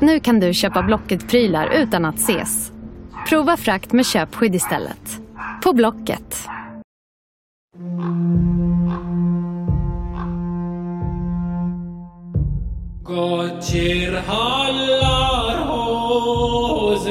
Nu kan du köpa Blocket-prylar utan att ses. Prova frakt med köpskydd istället. På Blocket. Gott ger hallar hos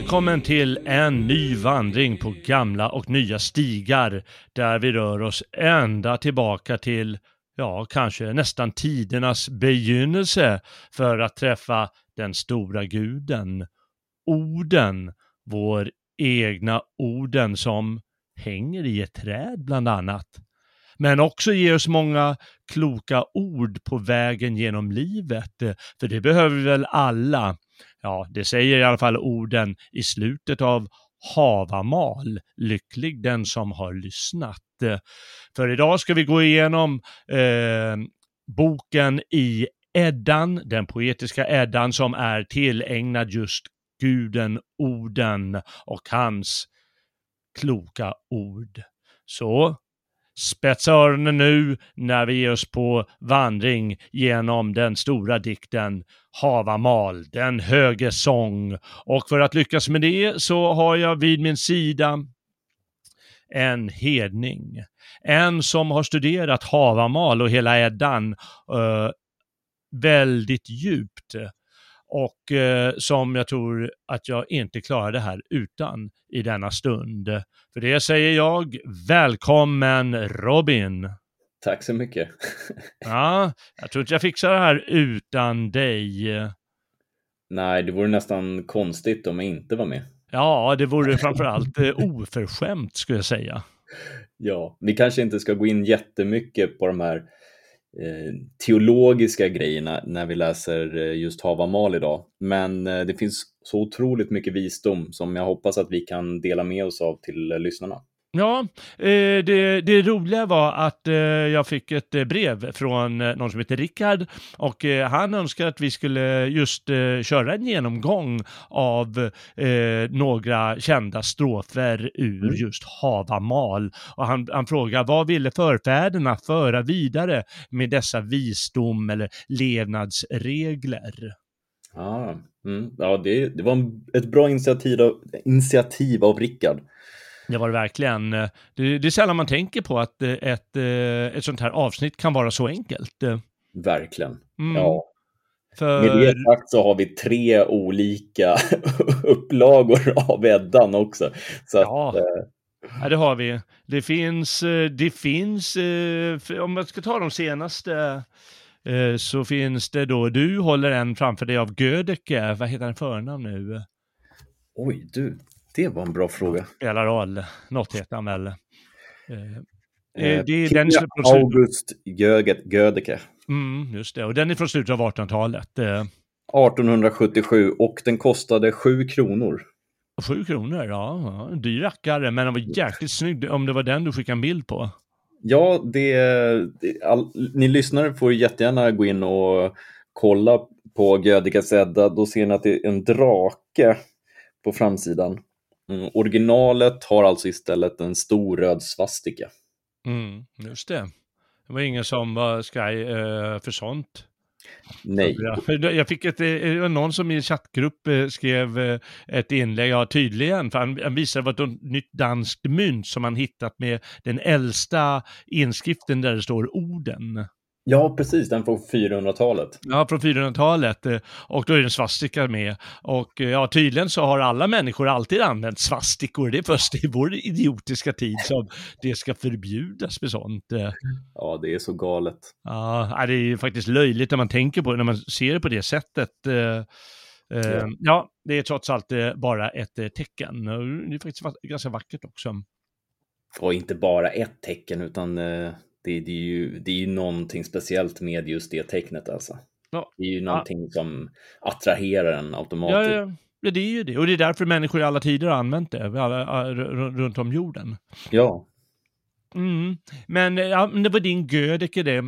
Välkommen till en ny vandring på gamla och nya stigar där vi rör oss ända tillbaka till, ja, kanske nästan tidernas begynnelse för att träffa den stora guden, orden, vår egna orden som hänger i ett träd bland annat. Men också ger oss många kloka ord på vägen genom livet, för det behöver vi väl alla. Ja, det säger i alla fall orden i slutet av Havamal, lycklig den som har lyssnat. För idag ska vi gå igenom eh, boken i Eddan, den poetiska Eddan som är tillägnad just guden Oden och hans kloka ord. Så spetsa öronen nu när vi ger oss på vandring genom den stora dikten Havamal, den höge sång. Och för att lyckas med det så har jag vid min sida en hedning. En som har studerat Havamal och hela Eddan eh, väldigt djupt och eh, som jag tror att jag inte klarar det här utan i denna stund. För det säger jag, välkommen Robin! Tack så mycket. Ja, jag tror inte jag fixar det här utan dig. Nej, det vore nästan konstigt om jag inte var med. Ja, det vore framförallt eh, oförskämt skulle jag säga. Ja, vi kanske inte ska gå in jättemycket på de här Eh, teologiska grejerna när vi läser eh, just just Havamal idag. Men eh, det finns så otroligt mycket visdom som jag hoppas att vi kan dela med oss av till lyssnarna. Ja, eh, det, det roliga var att eh, jag fick ett eh, brev från någon som heter Rickard och han önskar att vi skulle just köra en genomgång av några kända strofer ur Mm. just Havamal. Och han, han frågar vad ville förfäderna föra vidare med dessa visdom eller levnadsregler? Ah, mm, ja, det, det var ett bra initiativ av, initiativ av Rickard. Det var det verkligen. Det, det är sällan man tänker på att eh, ett, eh, ett sånt här avsnitt kan vara så enkelt. Verkligen. Mm. Ja. För... Med det sagt så har vi tre olika upplagor av Eddan också. Så Ja. att, eh, Ja, det har vi. Det finns, det finns, om man ska ta de senaste, så finns det då, du håller en framför dig av Gödeke, vad heter han förnamn nu? oj, du, det var en bra fråga. Spelar roll, något heter han väl. Eh, Eh, eh, det är Peter den August Gödeke. Mm, just det, och den är från slutet av 1800-talet. Eh, 1877 och den kostade 7 kronor. Sju kronor, ja, en dyr rackare, men den var jäkligt snygg om det var den du skickade en bild på. Ja, det, det all, ni lyssnare får jättegärna gå in och kolla på Gödekes Edda. Då ser ni att det är en drake på framsidan. Mm, originalet har alltså istället en stor röd svastika. Mm, just det. Det var ingen som var skraj eh, för sånt. Nej, Ja, Jag fick ett, eh, någon som i en chattgrupp eh, skrev eh, ett inlägg, ja tydligen, för han, han visade vad ett nytt danskt mynt som han hittat med den äldsta inskriften där det står orden. Ja precis, den från 400-talet. Ja, från 400-talet. eh, Och då är det en svastika med. Och eh, ja, tydligen så har alla människor alltid använt svastikor. Det är först i vår idiotiska tid som det ska förbjudas med sånt. eh. Ja, det är så galet. Ja, det är ju faktiskt löjligt när man tänker på det, när man ser det på det sättet. Ja. Ja, det är trots allt bara ett tecken. Det är faktiskt ganska vackert också. Och inte bara ett tecken utan det, det, är ju, det är ju någonting speciellt med just det tecknet alltså. Ja. Det är ju någonting ja. som attraherar en automatiskt. Ja, ja, det är ju det. Och det är därför människor i alla tider har använt det runt om jorden. Ja. Mm. Men ja, det var din Gödeke det.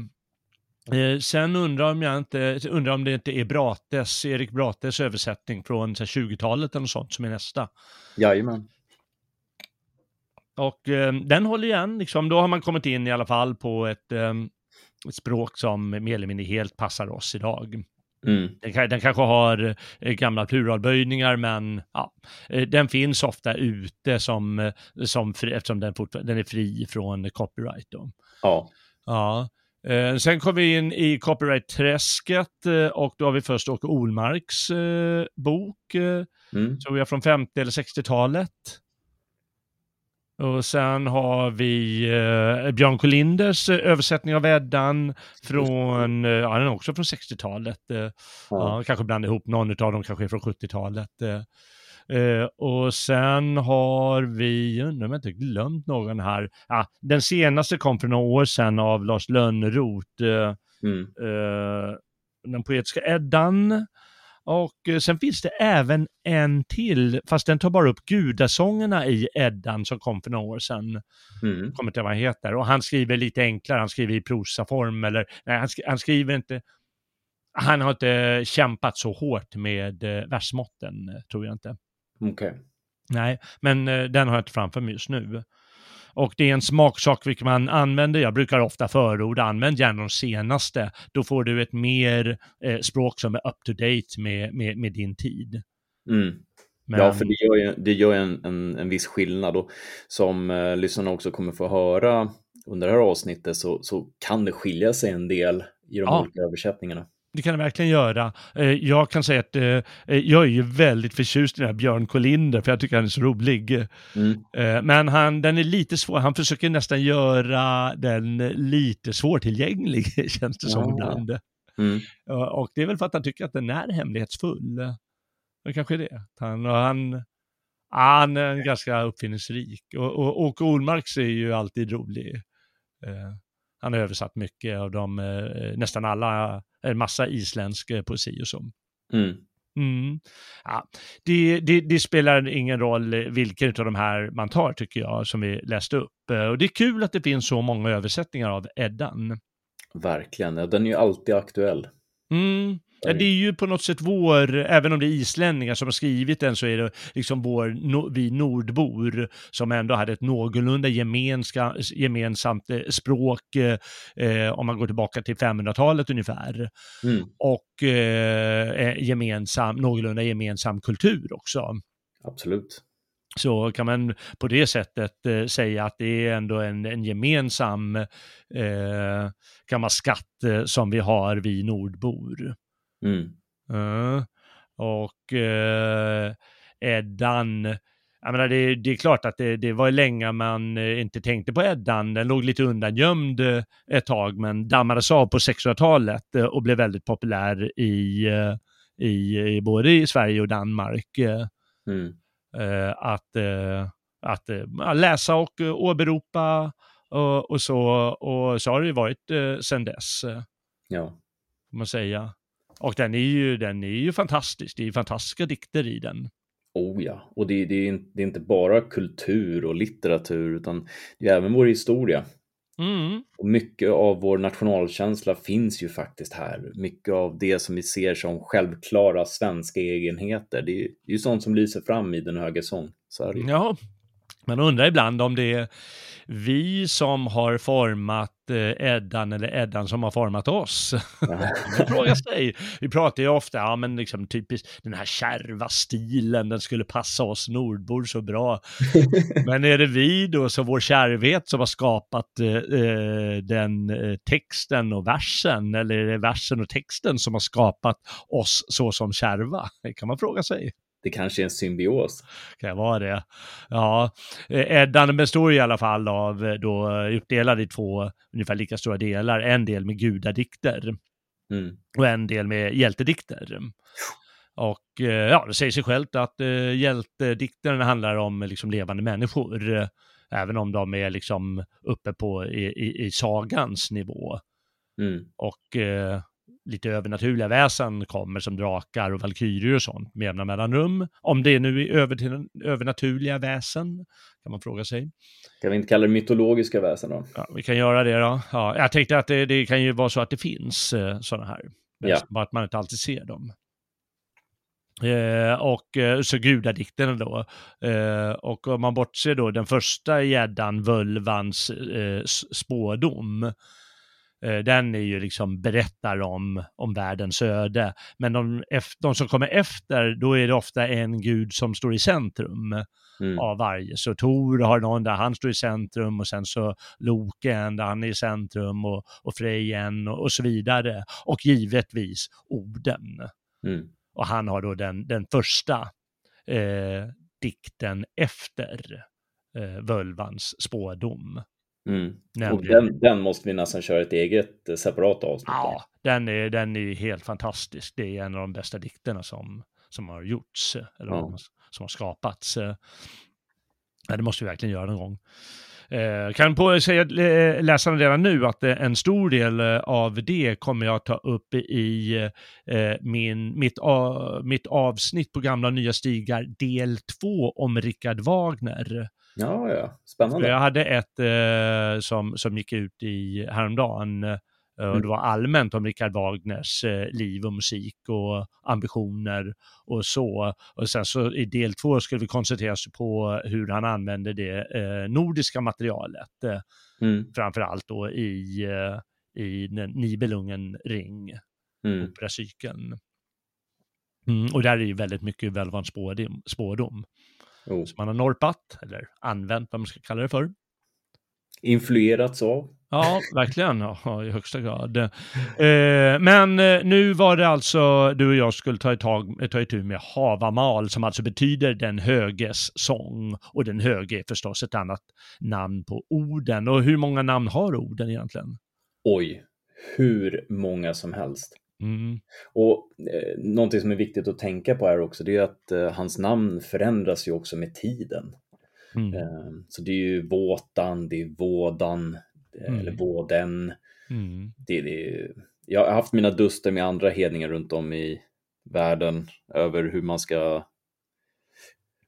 Eh, sen undrar om jag inte, undrar om det inte är Brates, Erik Brates översättning från 20-talet eller något sånt som är nästa. Jajamän. Och eh, den håller igen, liksom. då har man kommit in i alla fall på ett, eh, ett språk som mer eller mindre helt passar oss idag. Mm. Den, den, kanske har eh, gamla pluralböjningar, men ja, eh, den finns ofta ute som, eh, som fri, eftersom den, den är fri från copyright. Då. Ja. ja. Eh, sen kom vi in i copyright-träsket eh, och då har vi först Åke Olmarks eh, bok, mm. tror jag från 50 eller 60-talet. Och sen har vi eh, Björn Kolinders eh, översättning av Eddan från, eh, ja den är också från 60-talet. Eh, ja. ja. kanske blandar ihop, någon av dem kanske är från 70-talet. Eh, eh, och sen har vi, undrar om jag inte glömt någon här, ja, den senaste kom för några år sedan av Lars Lönnroth, mm. den poetiska Eddan. Och eh, sen finns det även en till, fast den tar bara upp gudasångerna i Eddan som kom för några år sedan. Mm. Kommer inte vad han heter. Och han skriver lite enklare, han skriver i prosaform eller, nej han, sk han skriver inte, han har inte kämpat så hårt med eh, versmåtten, eh, tror jag inte. Okej. Okay. Nej, men den har jag inte framför mig just nu. Och det är en smaksak vilken man använder. Jag brukar ofta förorda, använd gärna de senaste. Då får du ett mer eh, språk som är up to date med, med, med din tid. Mm. Men... Ja, för det gör ju, det gör en, en, en viss skillnad och som eh, lyssnarna också kommer få höra under det här avsnittet så, så kan det skilja sig en del i de ja. olika översättningarna. Det kan det verkligen göra. Eh, jag kan säga att eh, eh, jag är ju väldigt förtjust i den här Björn Kolinder, för jag tycker han är så rolig. Mm. Men han, den är lite svår, han försöker nästan göra den lite svårtillgänglig, känns det som ja. ibland. Mm. Och det är väl för att han tycker att den är hemlighetsfull. Det kanske är det. Han, han, han är ganska uppfinningsrik. Och, och, och Olmarks är ju alltid rolig. Han har översatt mycket av de, nästan alla en massa isländsk eh, poesi och så. Mm. Mm. Ja, det, det, det, spelar ingen roll vilken av de här man tar tycker jag, som vi läste upp. Eh, och det är kul att det finns så många översättningar av Eddan. Verkligen, den är ju alltid aktuell. Mm. Ja, det är ju på något sätt vår, även om det är islänningar som har skrivit den, så är det liksom vår, no, vi nordbor som ändå hade ett någorlunda gemenska, gemensamt eh, språk, eh, om man går tillbaka till 500-talet ungefär. Mm. Och eh, eh, gemensam, någorlunda gemensam kultur också. Absolut så kan man på det sättet eh, säga att det är ändå en, en gemensam eh, gammal skatt eh, som vi har, vi nordbor. Mm. Uh, och uh, Eddan, jag menar, det, det är klart att det, det var länge man uh, inte tänkte på Eddan. Den låg lite undangömd uh, ett tag, men dammades av på 600-talet uh, och blev väldigt populär i, i, i, både i Sverige och Danmark. Mm. att, att läsa och åberopa och, och, så, och så har det varit sedan dess. Ja. Får man säga. Och den är ju, den är ju fantastisk. Det är ju fantastiska dikter i den. Oh ja, och det, det, är, det är inte bara kultur och litteratur utan det är även vår historia. Mm. Och mycket av vår nationalkänsla finns ju faktiskt här. Mycket av det som vi ser som självklara svenska egenheter, det är, det är ju sånt som lyser fram i Den höga sång. Så. Ja, man undrar ibland om det är vi som har format eh, Eddan eller Eddan som har format oss. man frågar sig. Vi pratar ju ofta, ja men liksom typiskt den här kärva stilen, den skulle passa oss nordbor så bra. men är det vi då, så vår kärvhet som har skapat eh, eh, den eh, texten och versen, eller är det versen och texten som har skapat oss så som kärva? Det kan man fråga sig det kanske är en symbios. Kan det vara det? Ja, eh, Eddan består i alla fall av eh, då uppdelad i två ungefär lika stora delar. En del med gudadikter mm. och en del med hjältedikter. Och eh, ja, det säger sig självt att uh, hjältedikterna handlar om liksom levande människor. även om de är liksom uppe på i, i, i sagans nivå. Mm. Och eh, lite övernaturliga väsen kommer som drakar och valkyrier och sånt med jämna mellanrum. Om det nu är över till övernaturliga väsen, kan man fråga sig. Kan vi inte kalla det mytologiska väsen då? Ja, vi kan göra det då. Ja, jag tänkte att det, det kan ju vara så att det finns eh, sådana här. Ja. Bara att man inte alltid ser dem. Eh, och eh, så gudadikterna då. Eh, och om man bortser då den första gäddan, Völvans eh, spådom. Eh, den är ju liksom berättar om, om världens öde. Men de, de som kommer efter, då är det ofta en gud som står i centrum Mm. av varje. Så Tor har någon där han står i centrum och sen så Loke en där han är i centrum och, och Frej en och, och så vidare. Och givetvis Oden. Mm. Och han har då den, den första eh, dikten efter eh, Völvans spådom. Mm. Och den, den måste vi nästan köra ett eget eh, separat avsnitt ja, den är, den är helt fantastisk. Det är en av de bästa dikterna som, som har gjorts, eh, eller Ja. som har skapats. eh. Ja, det måste vi verkligen göra någon gång. Eh, kan på säga läsarna redan nu att en stor del av det kommer jag ta upp i eh, min, mitt, mitt avsnitt på gamla och nya stigar del 2 om Richard Wagner. Ja, ja. Spännande. jag hade ett eh, som, som gick ut i häromdagen eh, och Mm. det var allmänt om Richard Wagners eh, liv och musik och ambitioner och så. Och sen så i del två skulle vi koncentrera oss på hur han använde det eh, nordiska materialet, eh, Mm. framför allt då i, i Nibelungen ring, Mm. operacykeln. Mm, och där är ju väldigt mycket Völvans spådom, spådom Oh. som man har norpat, eller använt vad man ska kalla det för. Influerats av. Ja, verkligen. Ja, I högsta grad. Eh, men eh, nu var det alltså du och jag skulle ta, tag, ta itu med Havamal som alltså betyder den höges sång. Och den höge är förstås ett annat namn på orden. Och hur många namn har orden egentligen? Oj, hur många som helst. Mm. Och eh, någonting som är viktigt att tänka på här också, det är att eh, hans namn förändras ju också med tiden. Mm. Eh, så det är ju Våtan, det är Vådan, eh, Mm. eller Våden. Mm. Det, det är, jag har haft mina duster med andra hedningar runt om i världen över hur man ska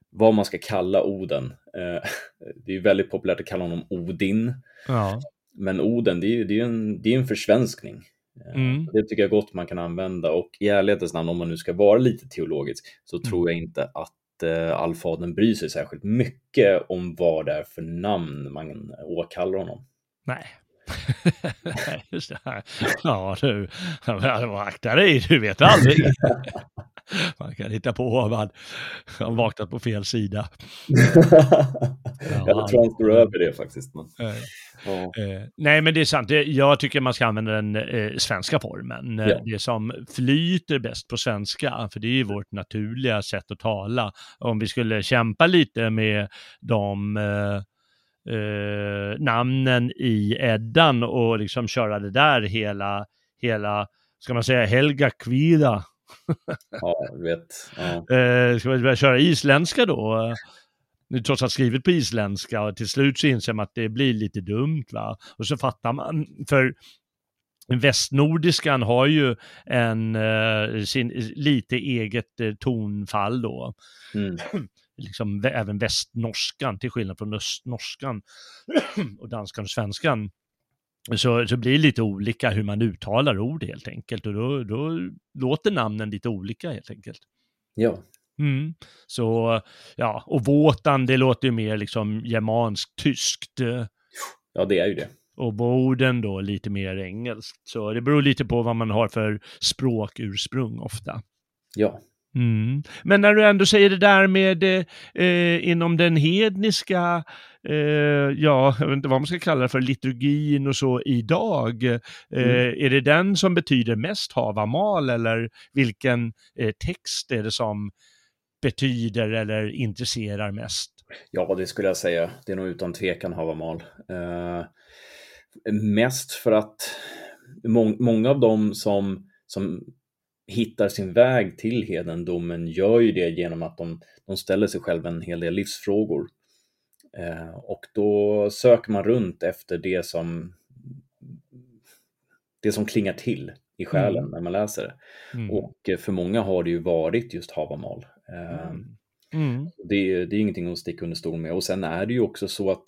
vad man ska kalla Oden. Eh, Det är väldigt populärt att kalla honom Odin, Ja. men Oden det är ju det är en, det är en försvenskning. Eh, Mm. Det tycker jag gott man kan använda och i ärlighetens namn, om man nu ska vara lite teologisk, så Mm. tror jag inte att eh, allfadern bryr sig särskilt mycket om vad det är för namn man åkallar honom. Nej. Nej, Just det. Här. Ja, du. Akta dig, du vet aldrig. Man kan hitta på vad man har vaknat på fel sida. jag tror han står över det faktiskt. Men, Eh, ja. Eh, nej, men det är sant. Jag tycker man ska använda den eh, svenska formen. Eh, Ja. Det som flyter bäst på svenska, för det är ju vårt naturliga sätt att tala. Om vi skulle kämpa lite med de eh, namnen i Eddan och liksom köra det där hela, hela ska man säga, Helga Kvida. Ja, du vet. Ja. Eh, ska vi börja köra isländska då? Nu trots allt skrivit på isländska och till slut så inser man att det blir lite dumt va. Och så fattar man, för västnordiskan har ju en eh, sin, lite eget eh, tonfall då. Mm. Liksom även västnorskan till skillnad från östnorskan och danskan och svenskan. Så, så blir det lite olika hur man uttalar ord helt enkelt och då, då låter namnen lite olika helt enkelt. ja. Mm. Så, ja, och Våtan, det låter ju mer liksom germanskt, tyskt. eh, ja, det är ju det. Och Boden då lite mer engelskt. Så det beror lite på vad man har för språkursprung ofta. Ja. Mm. Men när du ändå säger det där med eh, inom den hedniska, eh, ja, jag vet inte vad man ska kalla det för, liturgin och så idag. Eh, Mm. Är det den som betyder mest havamal eller vilken eh, text är det som betyder eller intresserar mest? Ja, det skulle jag säga. Det är nog utan tvekan Havamal. Eh, mest för att må- många av dem som, som hittar sin väg till hedendomen gör ju det genom att de, de ställer sig själva en hel del livsfrågor. Eh, och då söker man runt efter det som, det som klingar till i själen Mm. när man läser det. Mm. Och eh, för många har det ju varit just Havamal. Eh, Mm. Mm. det, är- det är ingenting att sticka under stol med. Och sen är det ju också så att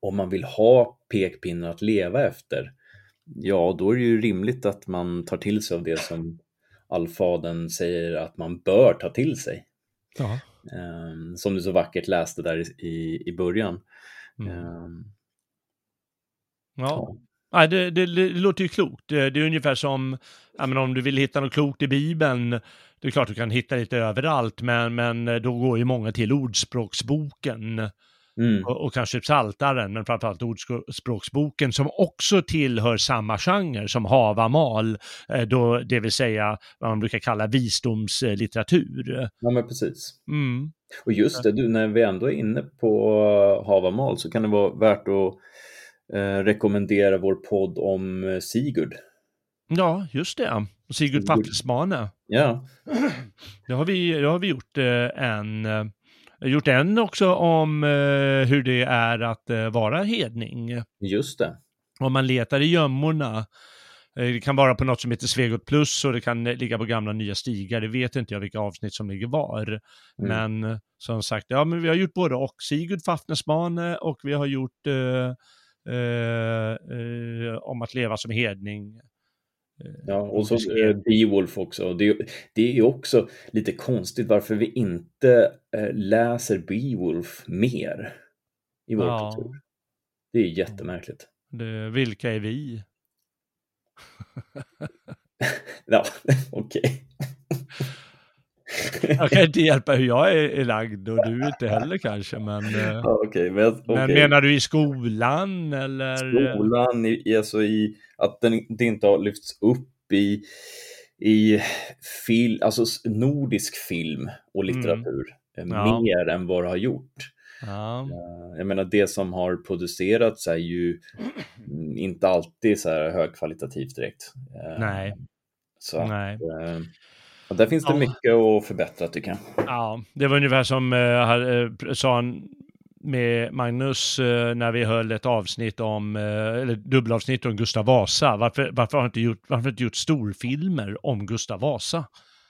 om man vill ha pekpinnar att leva efter, ja då är det ju rimligt att man tar till sig av det som allfadern säger att man bör ta till sig. Ja. Eh, som du så vackert läste där i, i början. Mm. Eh, Ja. Nej, det, det, det låter ju klokt. Det, det är ungefär som ja, men om du vill hitta något klokt i Bibeln. Det är klart du kan hitta lite överallt, men, men då går ju många till Ordspråksboken mm, och, och kanske Psaltaren, men framförallt Ordspråksboken som också tillhör samma genre som Havamal, eh, då, det vill säga vad man brukar kalla visdomslitteratur. ja men precis. Mm. Och just det, du, när vi ändå är inne på Havamal så kan det vara värt att eh, rekommendera vår podd om eh, Sigurd. Ja, just det. Sigurd. Fafnesbane. Ja, Det har vi, det har vi gjort eh, en, eh, gjort en också om eh, hur det är att eh, vara hedning. just det. Om man letar i gömmorna. Eh, Det kan vara på något som heter Svegot Plus och det kan ligga på gamla nya stigar. Det vet inte jag vilka avsnitt som ligger var. Mm. Men som sagt, ja men vi har gjort både och. Sigurd Fafnesbane och vi har gjort eh, eh, om att leva som hedning. Ja, och så eh. Beowulf också. Det, det är ju också lite konstigt varför vi inte eh, läser Beowulf mer i vår Ja. kultur. Det är jättemärkligt. Det, vilka är vi? Ja, okej. Jag kan inte hjälpa hur jag är, är lagd och du inte heller kanske, men, eh, Ja, okej, men, men okej. menar du i skolan eller? skolan, i, alltså i, att den, det inte har lyfts upp i, i fil, alltså nordisk film och litteratur eh, Mm. Ja. mer än vad det har gjort. Ja, Eh, Jag menar det som har producerats är ju mm, inte alltid så här högkvalitativt direkt. Nej, Så att, nej. eh, och där finns det Ja. mycket att förbättra tycker jag. Ja, det var ungefär som eh, här, eh, sa han med Magnus eh, när vi höll ett avsnitt om, eh, eller dubbelavsnitt om Gustav Vasa. Varför, varför har inte gjort, varför inte gjort storfilmer om Gustav Vasa?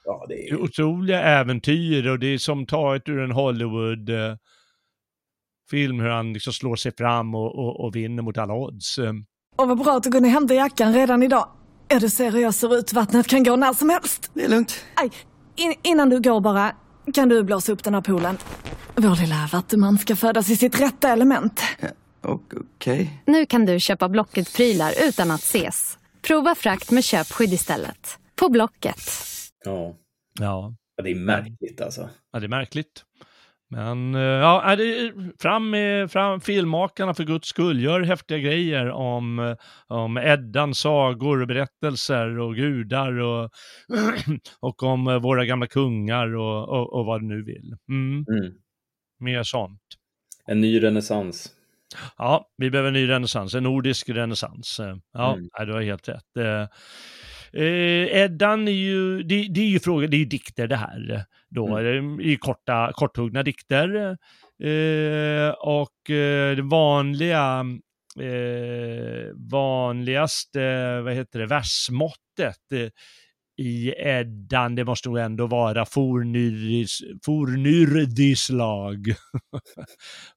Ja, det Det är otroliga äventyr och det är som taget ur en Hollywood eh, film hur han liksom slår sig fram och, och, och vinner mot alla odds. Och vad bra att du kunde hämta jackan redan idag. Ja, du ser hur jag ser ut. Vattnet kan gå när som helst. Det är lugnt. Aj, in, innan du går bara, kan du blåsa upp den här poolen? Vår lilla vattuman ska födas i sitt rätta element. Och Okej. Nu kan du köpa Blocket-prylar utan att ses. Prova frakt med köpskydd istället. På Blocket. Ja, Ja, Ja, det är märkligt alltså. ja, det är märkligt. Men eh, ja, fram med fram, filmmakarna för guds skull. Gör häftiga grejer om, eh, om Eddan, sagor och berättelser och gudar och, och om eh, våra gamla kungar och, och, och vad du nu vill. Mm, Mm. mer sånt. En ny renässans. Ja, vi behöver en ny renässans, en nordisk renässans. Ja, Mm. du har helt rätt. Eh, Eddan är ju, det, det är ju fråga, det är ju dikter det här då, Mm. Det är ju korta, korthuggna dikter. Eh, och eh, det vanliga, eh, vanligaste, vad heter det, versmåttet eh, i Eddan, det måste nog ändå vara fornyrdislag.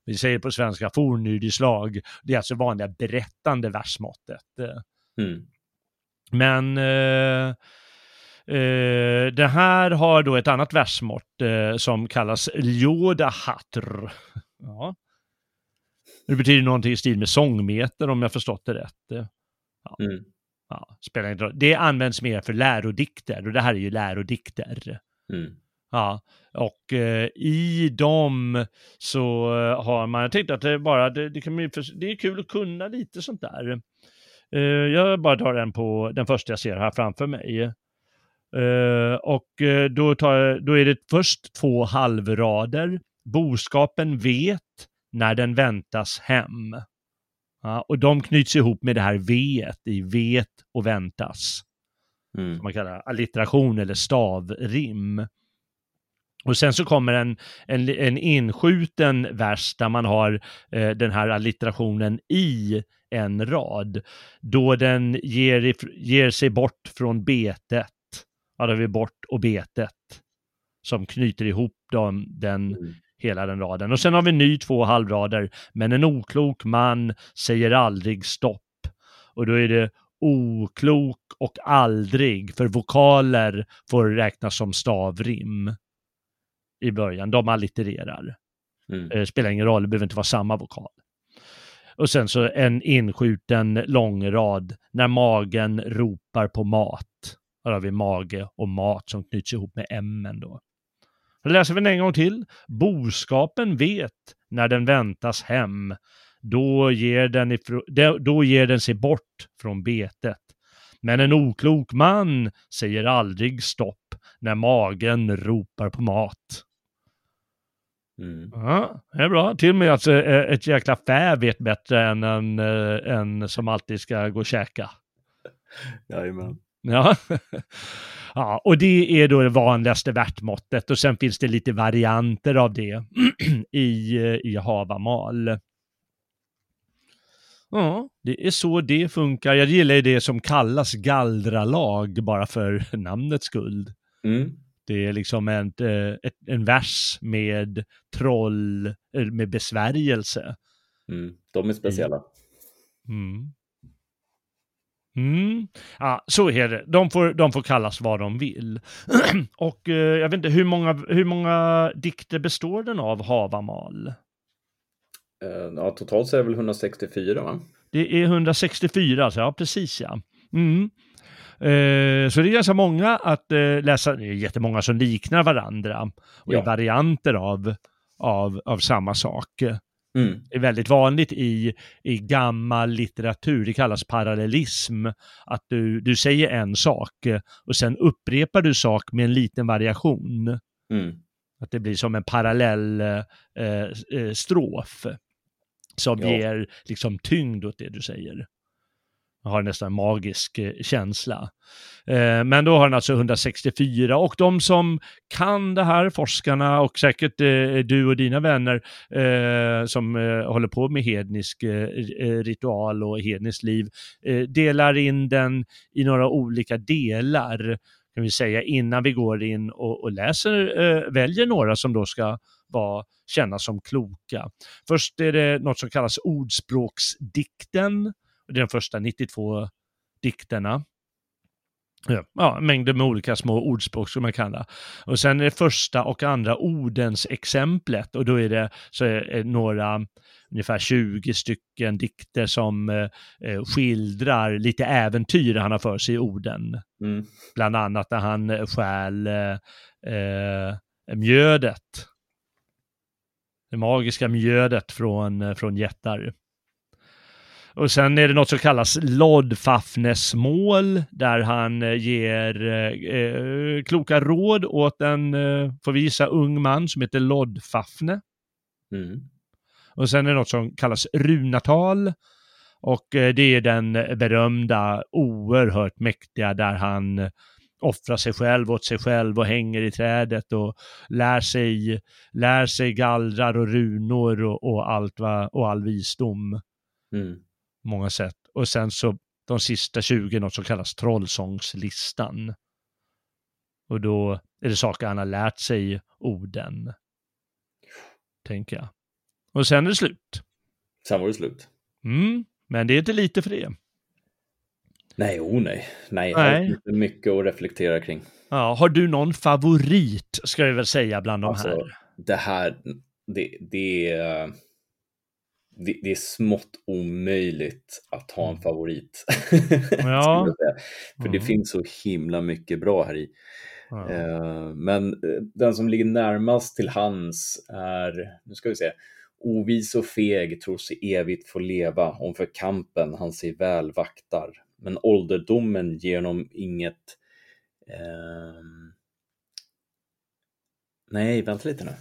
Vi säger på svenska fornyrdislag. Det är alltså vanliga berättande versmåttet. Mm. Men eh, eh, det här har då ett annat versmått eh, som kallas Ljodahatr. Ja. Det betyder någonting i stil med sångmeter om jag förstått det rätt. Eh, Mm. Ja, spelar inte roll. Det används mer för lärodikter och det här är ju lärodikter. Mm. Ja, och eh, i dem så eh, har man, jag tänkte att det bara, det, det, kan det är kul att kunna lite sånt där. Eh, jag bara tar den på den första jag ser här framför mig. Eh, och eh, då, tar, då är det först två halvrader. Boskapen vet när den väntas hem. Ja, och de knyts ihop med det här vet i vet och väntas Mm. som man kallar allitteration eller stavrim. Och sen så kommer en, en, en inskjuten vers där man har eh, den här allitterationen i en rad. Då den ger, ger sig bort från betet. Ja, då har vi bort och betet. Som knyter ihop dem, den, Mm. hela den raden. Och sen har vi ny två halvrader. Men en oklok man säger aldrig stopp. Och då är det oklok och aldrig, för vokaler får räknas som stavrim i början. De allittererar. Mm. Eh, spelar ingen roll, det behöver inte vara samma vokal. Och sen så en inskjuten långrad när magen ropar på mat. Här har vi mage och mat som knyts ihop med M då. Då läser vi den en gång till. Boskapen vet när den väntas hem. Då ger den, ifrå- då- då ger den sig bort från betet. Men en oklok man säger aldrig stopp när magen ropar på mat. Mm. Ja, det är bra. Till och med eh, ett jäkla fä vet bättre än en, eh, en som alltid ska gå och käka. Jajamän. Ja. ja, och det är då det vanligaste värtmåttet och sen finns det lite varianter av det i, i Havamal. Ja, det är så det funkar. Jag gillar ju det som kallas gallralag bara för namnets skull. Mm. Det är liksom en, eh, en vers med troll, eh, med besvärjelse. Mm. De är speciella. Mm. Mm. Ja, så är det. De får, de får kallas vad de vill. Och eh, jag vet inte, hur många, hur många dikter består den av, Havamal? Eh, Ja, totalt så är det väl 164 va? Det är 164, alltså, ja precis ja. Mm. Eh, så det är ganska många att eh, läsa, det är jättemånga som liknar varandra och Ja. är varianter av, av, av samma sak. Mm. Det är väldigt vanligt i, i gammal litteratur, det kallas parallellism, att du, du säger en sak och sen upprepar du sak med en liten variation. Mm. Att det blir som en parallell eh, eh, strof som Ja. ger liksom tyngd åt det du säger. Har nästan en magisk eh, känsla. Eh, men då har den alltså 164 och de som kan det här, forskarna och säkert eh, du och dina vänner eh, som eh, håller på med hednisk eh, ritual och hedniskt liv, delar in den i några olika delar kan vi säga innan vi går in och, och läser, väljer några som då ska vara, kännas som kloka. Först är det något som kallas ordspråksdikten. Det är de första 92 dikterna. Ja, mängder med olika små ordspråk som man kallar. Och sen är det första och andra ordens exemplet och då är det så är några, ungefär 20 stycken dikter som eh, eh, skildrar lite äventyr han har för sig i orden. Mm. Bland annat när han eh, stjäl eh, eh, mjödet. Det magiska mjödet från, från jättar. Och sen är det något som kallas Loddfafnesmål, där han eh, ger eh, eh, kloka råd åt en, eh, får vi gissa, ung man som heter Loddfafne. Mm. Och sen är det något som kallas runatal. Och eh, det är den berömda, oerhört mäktiga, där han offrar sig själv åt sig själv och hänger i trädet och lär sig, lär sig gallrar och runor och, och allt va, och all visdom Mm. Många sätt. Och sen så de sista 20 något som kallas trollsångslistan. Och då är det saker han har lärt sig orden. Tänker jag. Och sen är det slut. Sen var det slut. Mm, men det är inte lite för det. Nej, oh nej. Nej, Nej. är mycket att reflektera kring. Ja, har du någon favorit, ska jag väl säga, bland de Alltså, här? det här, det, det, är, det, det är smått omöjligt att ha en favorit. Ja. För det Mm. finns så himla mycket bra här i. Eh, Men eh, den som ligger närmast till hands är, nu ska vi se, Ovis och feg tror sig evigt få leva, om för kampen han sig väl vaktar. Men ålderdomen ger honom inget... ehm, Nej, vänta lite nu.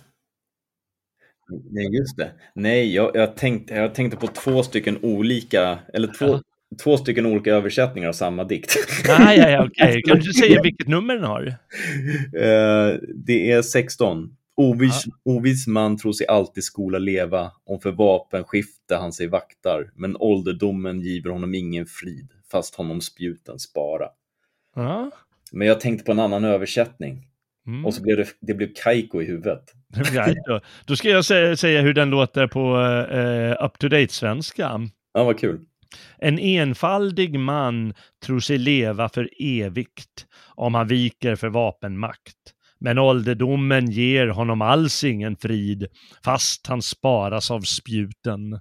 Nej, just det. Nej, jag, jag, tänkte, jag tänkte på två stycken olika, eller två, Ja. två stycken olika översättningar av samma dikt. Ah, ja, ja, okej. Kan du säga vilket nummer den har? Eh, det är 16. Ovis, ovis man tror sig alltid skola leva, om för vapenskifte han sig vaktar, men ålderdomen giver honom ingen frid, fast honom spjuten spara. Ja. Men jag tänkte på en annan översättning, Mm. och så blev det, det blev Kaiko i huvudet. Ja, då, då ska jag säga, säga hur den låter på eh, up-to-date-svenska. Ja, vad kul. En enfaldig man tror sig leva för evigt om han viker för vapenmakt. Men ålderdomen ger honom alls ingen frid, fast han sparas av spjuten.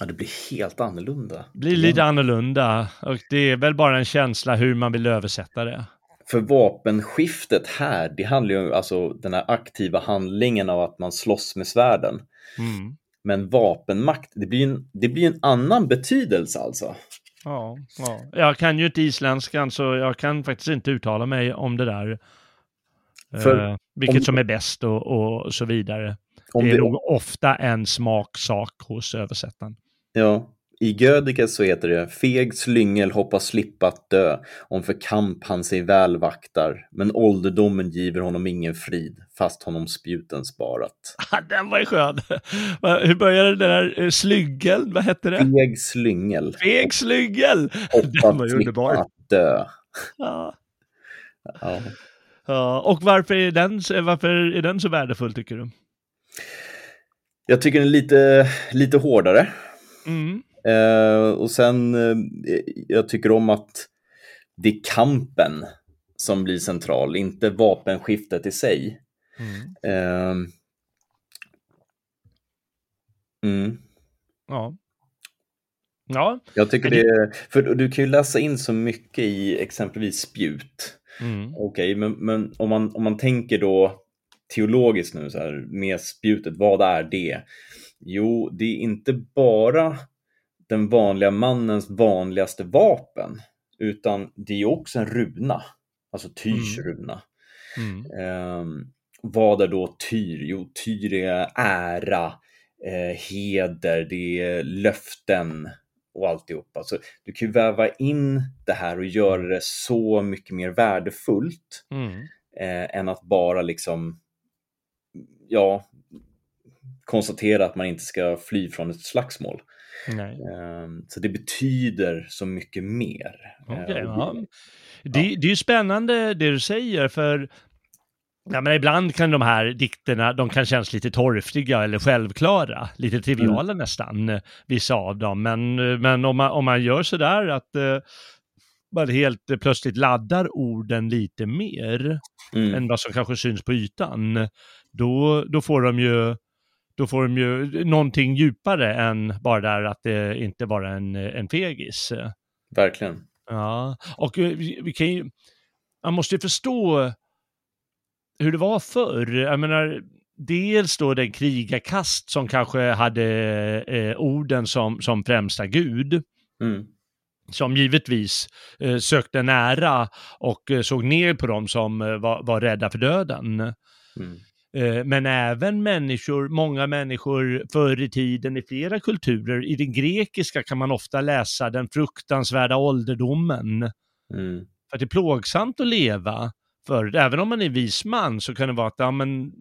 Ja, det blir helt annorlunda. Blir lite annorlunda och det är väl bara en känsla hur man vill översätta det. För vapenskiftet här, det handlar ju om alltså, den här aktiva handlingen av att man slåss med svärden. Mm. Men vapenmakt, det blir en, det blir en annan betydelse alltså. Ja, ja, jag kan ju inte isländskan så jag kan faktiskt inte uttala mig om det där. För eh, vilket om- som är bäst och, och så vidare. Det är det- nog ofta en smaksak hos översättaren. Ja, i Gödike så heter det Feg slyngel hoppas slippa att dö, om för kamp han sig väl vaktar, men ålderdomen giver honom ingen frid, fast honom spjuten sparat. Ah, Den var ju skön. Hur började det där eh, slyggeln? Vad hette det? Feg slyngel Feg slyggel! Den var ju underbar. att dö. Ja. Ja. Ja, och varför är, den, varför är den så värdefull tycker du? Jag tycker den är lite, lite hårdare. Mm. Eh, och sen, eh, jag tycker om att det är kampen som blir central, inte vapenskiftet i sig. Mm. Eh, mm. Ja. Ja. Jag tycker det för du kan ju läsa in så mycket i exempelvis spjut. Mm. Okej, men, men om, man, om man tänker då teologiskt nu så här med spjutet, vad är det? Jo, det är inte bara den vanliga mannens vanligaste vapen, utan det är också en runa, alltså Tyrs runa. Mm. Ehm, vad är då Tyr? Jo, Tyr är ära, eh, heder, det är löften och alltihopa. Så du kan ju väva in det här och göra det så mycket mer värdefullt Mm. eh, än att bara liksom, ja, konstatera att man inte ska fly från ett slagsmål. Nej. Ehm, så det betyder så mycket mer. Eh, Okej, och ja. Det, det är ju spännande det du säger, för ja, men ibland kan de här dikterna, de kan kännas lite torftiga eller självklara, lite triviala nästan, eh, vissa av dem. Men, men om, man, om man gör sådär att eh, man helt eh, plötsligt laddar orden lite mer Mm. än vad som kanske syns på ytan, då, då får de ju då får de ju någonting djupare än bara där att det inte bara är en, en fegis. Verkligen. Ja, och eh, vi, vi kan ju, man måste ju förstå hur det var förr. Jag menar, dels då den krigarkast som kanske hade eh, orden som, som främsta gud, Mm. som givetvis eh, sökte nära och eh, såg ner på dem som eh, var, var rädda för döden. Mm. Eh, Men även människor, många människor förr i tiden i flera kulturer, i den grekiska kan man ofta läsa den fruktansvärda ålderdomen. Mm. För att det är plågsamt att leva. För även om man är vis man så kan det vara att ja, men,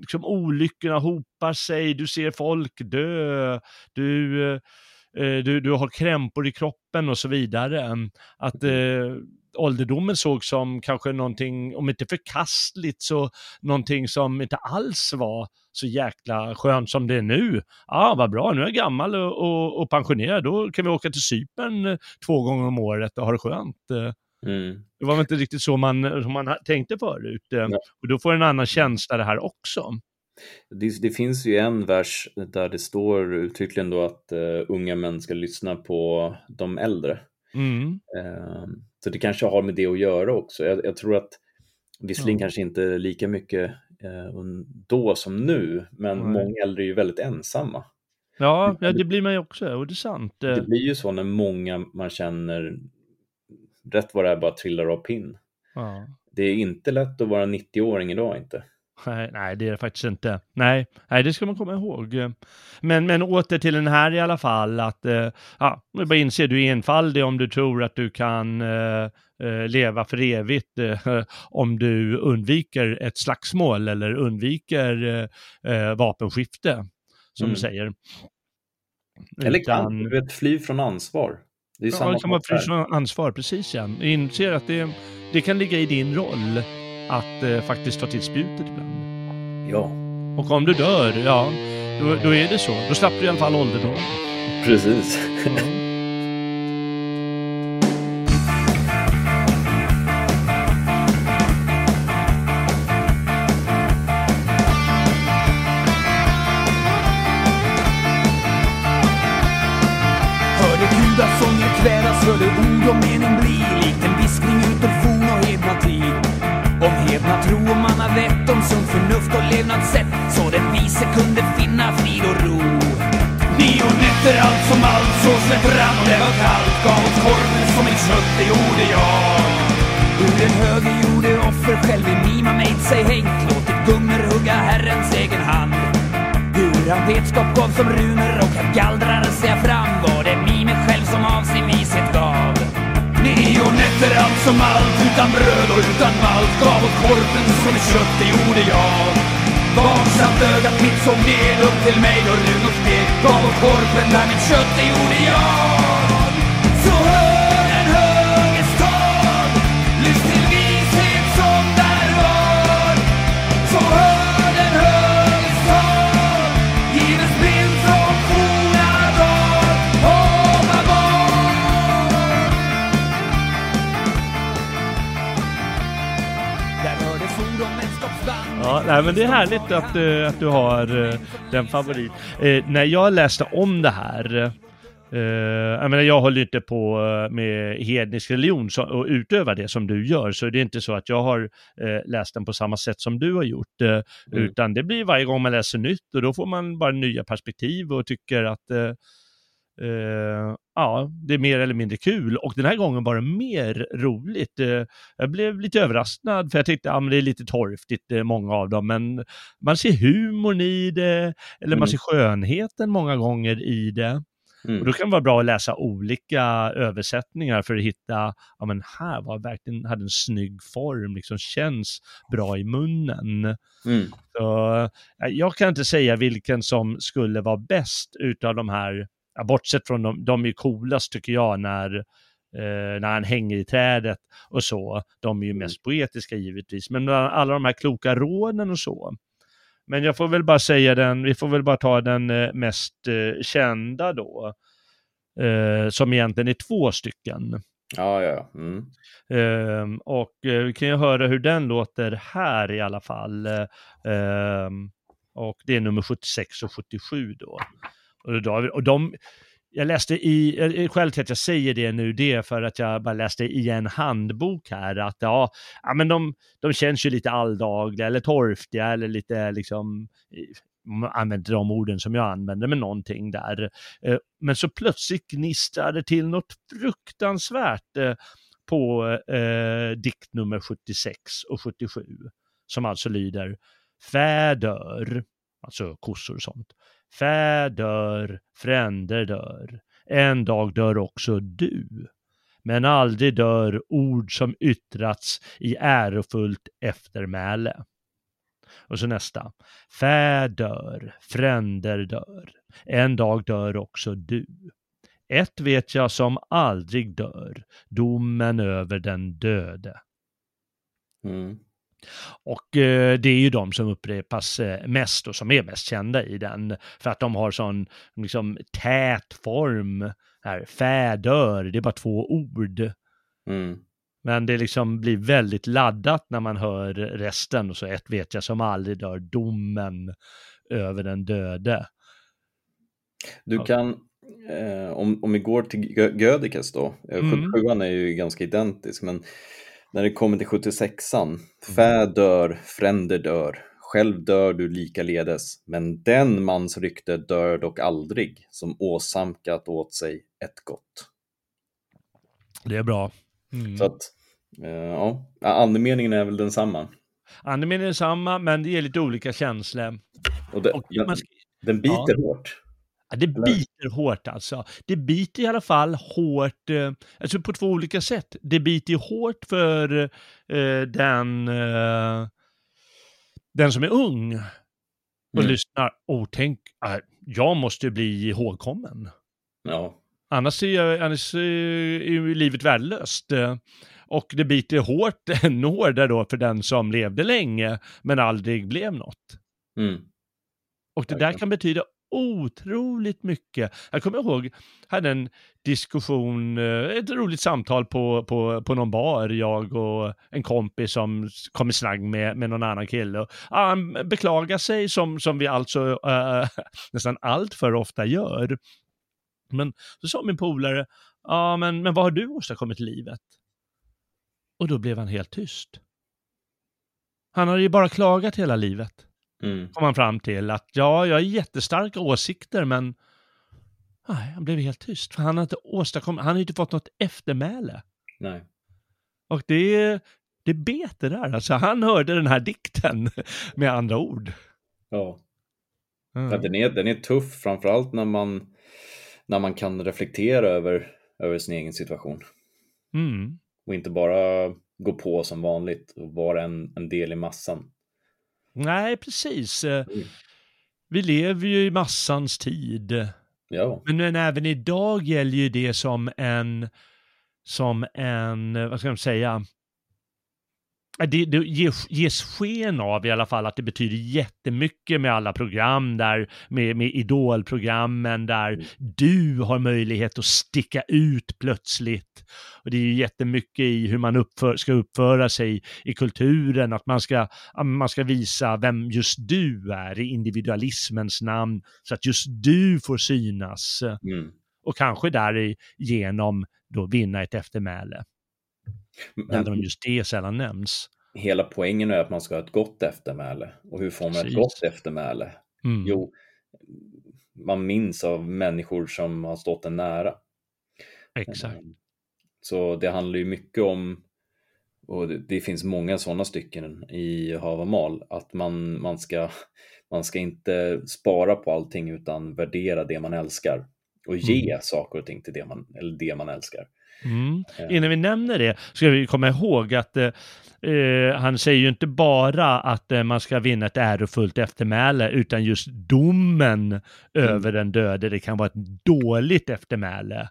liksom, olyckorna hopar sig, du ser folk dö, du, eh, du, du har krämpor i kroppen och så vidare. Att eh, ålderdomen såg som kanske någonting, om inte förkastligt, så någonting som inte alls var så jäkla skönt som det är nu. Ja, ah, vad bra, nu är jag gammal och, och, och pensionerad, då kan vi åka till Cypern eh, två gånger om året och ha det skönt. Eh, Mm. Det var väl inte riktigt så man, som man tänkte förut. Eh, Nej. Och då får en annan känsla det här också. Det, det finns ju en vers där det står uttryckligen då att eh, unga män ska lyssna på de äldre. Mm. Eh, så det kanske har med det att göra också. Jag, jag tror att visserligen Ja. kanske inte lika mycket eh, då som nu, men Nej. många äldre är ju väldigt ensamma. Ja, det blir man ju också, och det är sant. Det blir ju så när många man känner rätt vad det är bara trillar av pinn. Ja. Det är inte lätt att vara 90-åring idag inte. Nej, nej, det är det faktiskt inte. Nej, nej, det ska man komma ihåg. Men, men åter till den här i alla fall, att eh, ja, du bara inse, du är enfaldig om du tror att du kan eh, eh leva för evigt eh, om du undviker ett slagsmål eller undviker eh, vapenskifte, som mm. du säger. Eller kan du vet, fly från ansvar. Det är ja, samma kan man fly från ansvar, precis ja. Inser att det, det kan ligga i din roll att eh, faktiskt ta till spjutet ibland. Ja. Och om du dör, ja, då, då är det så. Då slapp du i alla fall ålderdom. Precis. Ja. Det gjorde jag. Ur den höger gjorde offer själv i mima mejt sig hängt låtit gungor hugga Herrens egen hand. Hur han vetskap gav som runor och han gallrade sig fram var det mimet själv som av sin vishet gav. Nio nätter allt som allt utan bröd och utan malt gav åt korpen som kött, det gjorde jag. Vaksamt ögat mitt såg ned upp till mig då Runor steg gav åt korpen där mitt kött, det gjorde jag. Nej, men det är härligt att, uh, att du har uh, den favorit. Uh, när jag läste om det här, Uh, jag, menar, jag håller inte på med hednisk religion så, och utövar det som du gör, så det är inte så att jag har uh, läst den på samma sätt som du har gjort, uh, mm. utan det blir varje gång man läser nytt och då får man bara nya perspektiv och tycker att Uh, ja, det är mer eller mindre kul och den här gången var det mer roligt. Uh, jag blev lite överraskad för jag tyckte att ja, det är lite torftigt, uh, många av dem, men man ser humorn i det, eller mm. man ser skönheten många gånger i det. Mm. Och då kan det vara bra att läsa olika översättningar för att hitta, ja men här var verkligen, hade en snygg form, liksom känns bra i munnen. Mm. Så, jag kan inte säga vilken som skulle vara bäst utav de här ja, bortsett från de, de är ju coolast tycker jag när, eh, när han hänger i trädet och så. De är ju mm. mest poetiska givetvis, men alla de här kloka råden och så. Men jag får väl bara säga den, vi får väl bara ta den eh, mest eh, kända då, eh, som egentligen är två stycken. Ja, ja. Mm. Ehm, och eh, vi kan ju höra hur den låter här i alla fall. Ehm, och det är nummer 76 och 77 då. Och, och de, jag läste i, skälet till att jag säger det nu, det är för att jag bara läste i en handbok här att ja, ja men de, de känns ju lite alldagliga eller torftiga eller lite liksom, använder de orden som jag använder med någonting där. Eh, men så plötsligt gnistrar det till något fruktansvärt eh, på eh, dikt nummer 76 och 77, som alltså lyder Fädör, alltså kossor och sånt. Fä dör, fränder dör. En dag dör också du. Men aldrig dör ord som yttrats i ärofullt eftermäle. Och så nästa. Fä dör, fränder dör. En dag dör också du. Ett vet jag som aldrig dör, domen över den döde. Mm. Och eh, det är ju de som upprepas eh, mest och som är mest kända i den. För att de har sån liksom, tät form. Här, fädör, det är bara två ord. Mm. Men det liksom blir väldigt laddat när man hör resten. Och så ett vet jag som aldrig dör, domen över den döde. Du kan, eh, om, om vi går till Gödikes då, eh, mm. 77 är ju ganska identisk, men när det kommer till 76an, mm. fä dör, fränder dör, själv dör du likaledes, men den mans rykte dör dock aldrig, som åsamkat åt sig ett gott. Det är bra. Mm. Så att, eh, ja, andemeningen är väl densamma. Andemeningen är samma, men det ger lite olika känslor. Och det, Och den, man den biter hårt. Ja, det biter hårt alltså. Det biter i alla fall hårt, eh, alltså på två olika sätt. Det biter hårt för eh, den, eh, den som är ung och Mm. lyssnar. Och tänk, äh, jag måste bli ihågkommen. Ja. Annars är, jag, annars är ju livet värdelöst. Eh, Och det biter hårt ännu hårdare då för den som levde länge men aldrig blev något. Mm. Och det där kan betyda otroligt mycket. Jag kommer ihåg, hade en diskussion, eh, ett roligt samtal på, på, på någon bar, jag och en kompis som kom i snagg med, med någon annan kille. Och, han beklagar sig som, som vi alltså äh, nästan allt för ofta gör. Men så sa min polare, ja men, men vad har du åstadkommit i livet? Och då blev han helt tyst. Han hade ju bara klagat hela livet Mm. kom han fram till att ja, jag har jättestarka åsikter men nej, han blev helt tyst. För han har inte åstadkommit, han har inte fått något eftermäle. Nej. Och det, det bet det där. Alltså han hörde den här dikten med andra ord. Ja. Mm. Ja, den, är, den är tuff, framförallt när man, när man kan reflektera över, över sin egen situation. Mm. Och inte bara gå på som vanligt och vara en, en del i massan. Nej, precis. Mm. Vi lever ju i massans tid. Ja, Men, men även idag gäller ju det som en, som en, vad ska man säga, det, det ges, ges sken av i alla fall att det betyder jättemycket med alla program där, med, med idolprogrammen där du har möjlighet att sticka ut plötsligt. Och det är ju jättemycket i hur man uppför, ska uppföra sig i kulturen, att man ska, man ska visa vem just du är i individualismens namn, så att just du får synas mm. och kanske därigenom då vinna ett eftermäle. Även om Men just det sällan nämns. hela poängen är att man ska ha ett gott eftermäle. Och hur får man Precis. ett gott eftermäle? Mm. Jo, man minns av människor som har stått en nära. Exakt. Så det handlar ju mycket om, och det, det finns många sådana stycken i Havamal, att man, man, ska, man ska inte spara på allting utan värdera det man älskar och ge saker och ting till det man, eller det man älskar. Mm. Innan vi nämner det ska vi komma ihåg att eh, eh, han säger ju inte bara att eh, man ska vinna ett ärofullt eftermäle utan just domen över den döde. Det kan vara ett dåligt eftermäle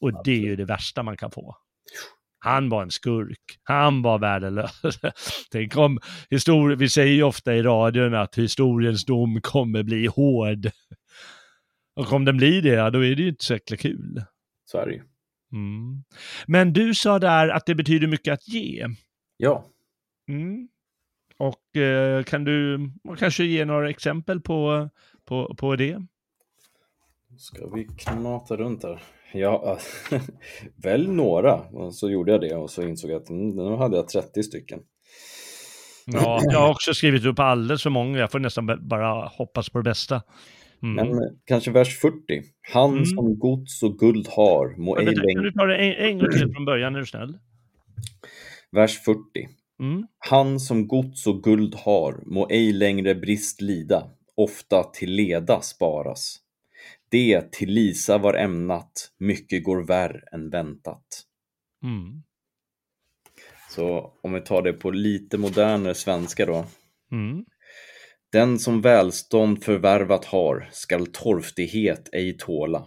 och det är ju det värsta man kan få. Han var en skurk. Han var värdelös. Tänk om histori- vi säger ju ofta i radion att historiens dom kommer bli hård. Och om den blir det, ja, då är det ju inte så jäkla kul. Så är det ju. Mm. Men du sa där att det betyder mycket att ge. Ja, Mm. Och eh, kan du kanske ge några exempel på, på, på det? ska vi knata runt här? Ja, välj några. Och så gjorde jag det och så insåg jag att mm, nu hade jag 30 stycken. Ja, jag har också skrivit upp alldeles för många. Jag får nästan bara hoppas på det bästa. Mm. Men eh, kanske vers 40. Han Mm. som gods och guld har må ej Vänta, kan längre... du ta det en, en gång till från början, är du snäll? Vers 40. Mm. Han som gods och guld har må ej längre brist lida, ofta till leda sparas. Det till Lisa var ämnat, mycket går värr än väntat. Mm. Så om vi tar det på lite modernare svenska då. Mm. Den som välstånd förvärvat har skall torftighet ej tåla.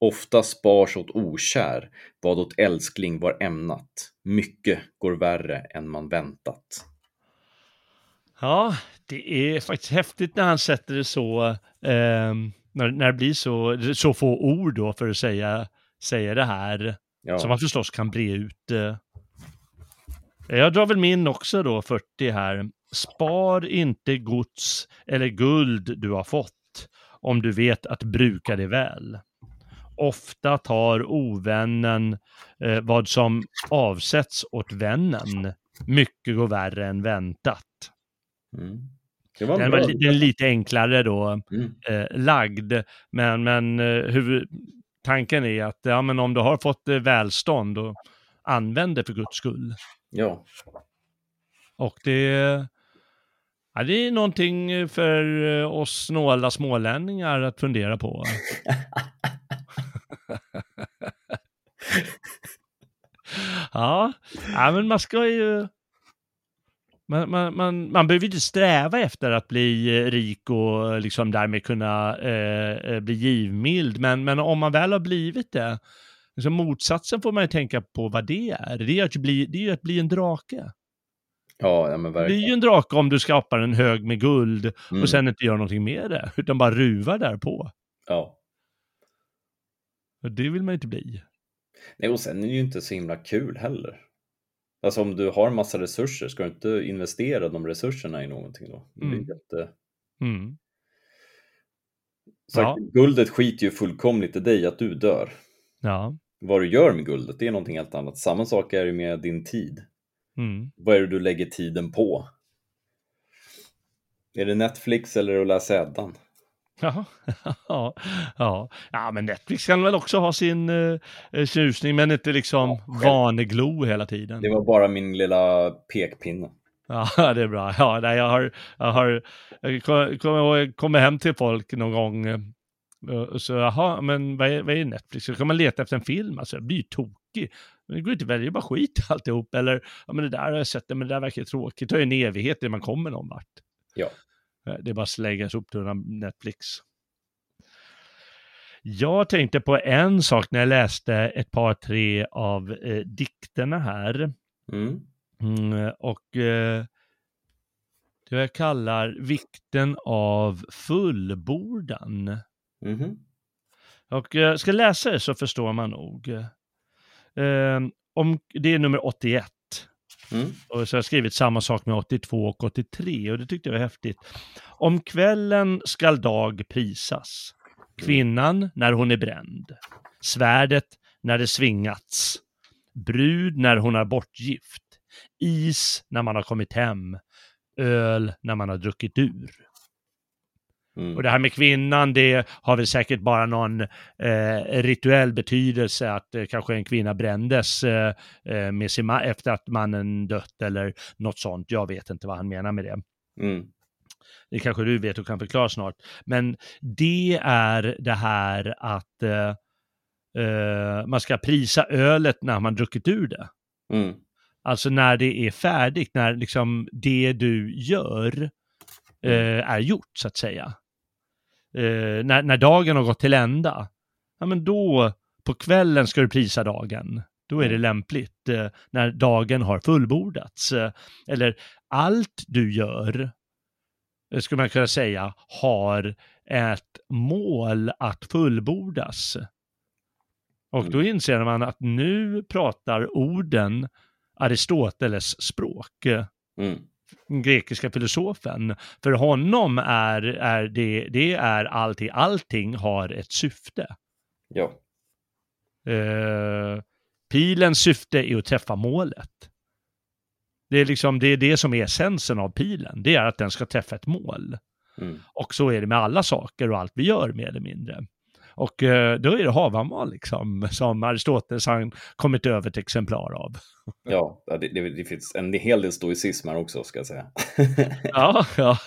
Ofta spars åt okär vad åt älskling var ämnat. Mycket går värre än man väntat. Ja, det är faktiskt häftigt när han sätter det så, eh, när, när det blir så, så få ord då för att säga, säga det här. Ja, Som man förstås kan bre ut. eh. Jag drar väl min också då, 40 här. Spar inte gods eller guld du har fått om du vet att bruka det väl. Ofta tar ovännen eh, vad som avsätts åt vännen. Mycket går värre än väntat. mm. det var Den, var, den är lite enklare då Mm. eh, lagd. Men, men eh, huvud, tanken är att ja, men om du har fått eh, välstånd, och använd det för guds skull. Ja, Och det, Ja, det är någonting för eh, oss snåla smålänningar att fundera på. ja. ja, men man ska ju... Man, man, man, man behöver inte sträva efter att bli eh, rik och liksom därmed kunna eh, eh, bli givmild, men, men om man väl har blivit det, liksom motsatsen får man ju tänka på vad det är. Det är att bli, det är att bli en drake. Ja, ja men Det är verkligen. ju en drake om du skapar en hög med guld Mm. och sen inte gör någonting med det, utan bara ruvar där på. Ja. Och Det vill man inte bli. Nej, och sen är det ju inte så himla kul heller. Alltså om du har en massa resurser, ska du inte investera de resurserna i någonting då? Det blir Mm. jätte... Mm. Så Ja. Guldet skiter ju fullkomligt i dig att du dör. Ja. Vad du gör med guldet, det är någonting helt annat. Samma sak är det med din tid. Mm. Vad är det du lägger tiden på? Är det Netflix eller att läsa Eddan? Ja. ja. ja. Ja, men Netflix kan väl också ha sin uh, tjusning, men inte liksom Ja, vaneglo hela tiden. Det var bara min lilla pekpinne. Ja, det är bra. Ja, nej, jag har, jag har jag kom- kommer kommer hem till folk någon gång eh, så, jaha, men vad är, vad är Netflix? Så kan man leta efter en film, alltså, jag blir tokig. Men det går inte att välja, bara skit alltihop. Eller, ja men det där har jag sett, men det där verkar tråkigt. Det tar ju en evighet innan man kommer någon vart. Ja. Eh, Det är bara att slänga soptunnan Netflix. Jag tänkte på en sak när jag läste ett par, tre av eh, dikterna här. Mm. Mm, och eh, det jag kallar vikten av fullbordan. Mhm. Och jag ska läsa det så förstår man nog. Eh, om, det är nummer 81. Mm. Och så har jag skrivit samma sak med 82 och 83 och det tyckte jag var häftigt. Om kvällen skall dag prisas. Kvinnan när hon är bränd. Svärdet när det svingats. Brud när hon är bortgift. Is när man har kommit hem. Öl när man har druckit ur. Mm. Och det här med kvinnan, det har väl säkert bara någon eh, rituell betydelse att eh, kanske en kvinna brändes eh, eh, med sin ma- efter att mannen dött eller något sånt. Jag vet inte vad han menar med det. Mm. Det kanske du vet och kan förklara snart. Men det är det här att eh, eh, man ska prisa ölet när man druckit ur det. Mm. Alltså när det är färdigt, när liksom det du gör eh, är gjort så att säga. Eh, när, när dagen har gått till ända, ja men då på kvällen ska du prisa dagen. Då är det lämpligt eh, när dagen har fullbordats. Eh, eller allt du gör, eh, skulle man kunna säga, har ett mål att fullbordas. Och då inser man att nu pratar orden Aristoteles språk, Mm. Grekiska filosofen. För honom är, är det, det är allting, allting har ett syfte. Ja. Eh, pilens syfte är att träffa målet. Det är liksom det, är det som är essensen av pilen, det är att den ska träffa ett mål. Mm. Och så är det med alla saker och allt vi gör mer eller mindre. Och eh, då är det Havamal liksom, som Aristoteles har kommit över ett exemplar av. Ja, det, det, det finns en hel del stoicism här också ska jag säga. Ja, ja.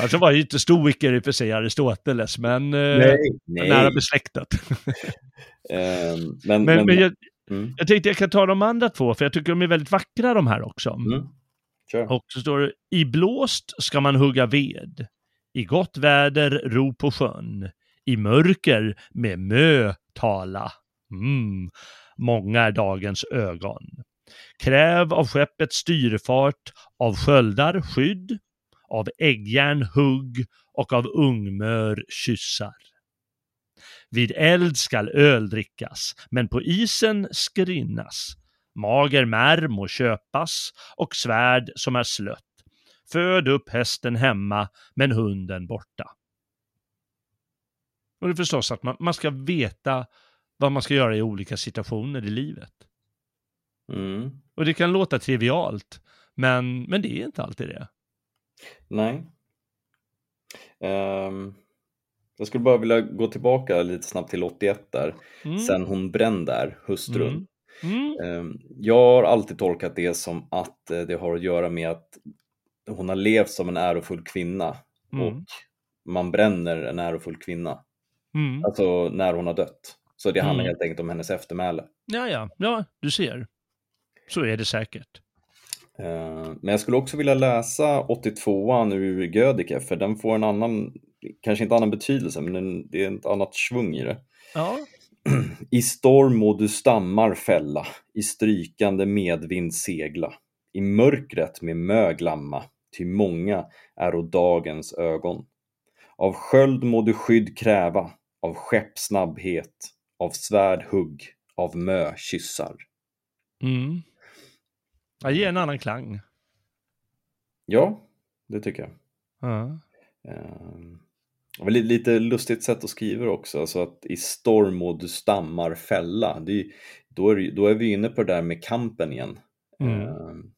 Alltså var ju inte stoiker i och för sig Aristoteles, men eh, nära besläktat. Ehm, men, Men, men, jag, mm, jag tänkte jag kan ta de andra två, för jag tycker de är väldigt vackra de här också. mm, kör. Och så står det, i blåst ska man hugga ved, i gott väder ro på sjön, i mörker med mö tala. Mm. Många är dagens ögon. Kräv av skeppet styrfart, av sköldar skydd, av äggjärn hugg och av ungmör kyssar. Vid eld skall öl drickas, men på isen skrinnas. Mager märr må köpas och svärd som är slött. Föd upp hästen hemma, men hunden borta. Och det är förstås att man, man ska veta vad man ska göra i olika situationer i livet. Mm. Och det kan låta trivialt, men, men det är inte alltid det. Nej. Ehm, jag skulle bara vilja gå tillbaka lite snabbt till 81 där. Mm. Sen hon bränn där, hustrun. Mm. Mm. Ehm, Jag har alltid tolkat det som att eh, det har att göra med att hon har levt som en ärofull kvinna Mm. och man bränner en ärofull kvinna. Mm. Alltså när hon har dött. Så det handlar Mm. helt enkelt om hennes eftermäle. Ja, ja, ja, du ser. Så är det säkert. Eh, Men jag skulle också vilja läsa 82an ur Gödike för den får en annan, kanske inte annan betydelse, men det är ett annat svung i det. Ja, I storm må du stammar fälla, i strykande medvind segla, i mörkret med mö glamma, ty många är dagens ögon. Av sköld må du skydd kräva, av skepp snabbhet, av svärd hugg, av mö kyssar. mm. Jag ger en annan klang. Ja, det tycker jag. Ja. Ehm, Det var li- lite lustigt sätt att skriva också, alltså att i storm och du stammar fälla. Det är, då, är, då är vi inne på det där med kampen igen. Mm. Ehm,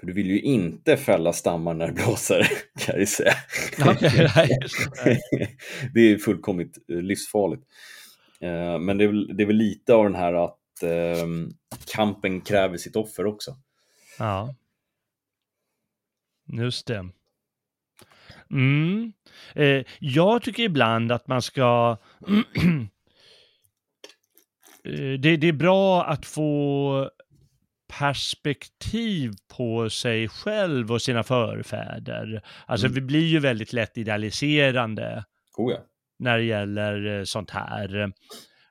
För du vill ju inte fälla stammar när det blåser, kan jag säga. Det. är fullkomligt eh, livsfarligt. Ehm, Men det är, väl, det är väl lite av den här att ehm, kampen kräver sitt offer också. Ja. Just det. Mm. Eh, jag tycker ibland att man ska... Eh, det, det är bra att få perspektiv på sig själv och sina förfäder. Alltså Mm. vi blir ju väldigt lätt idealiserande Oh ja. när det gäller eh, sånt här.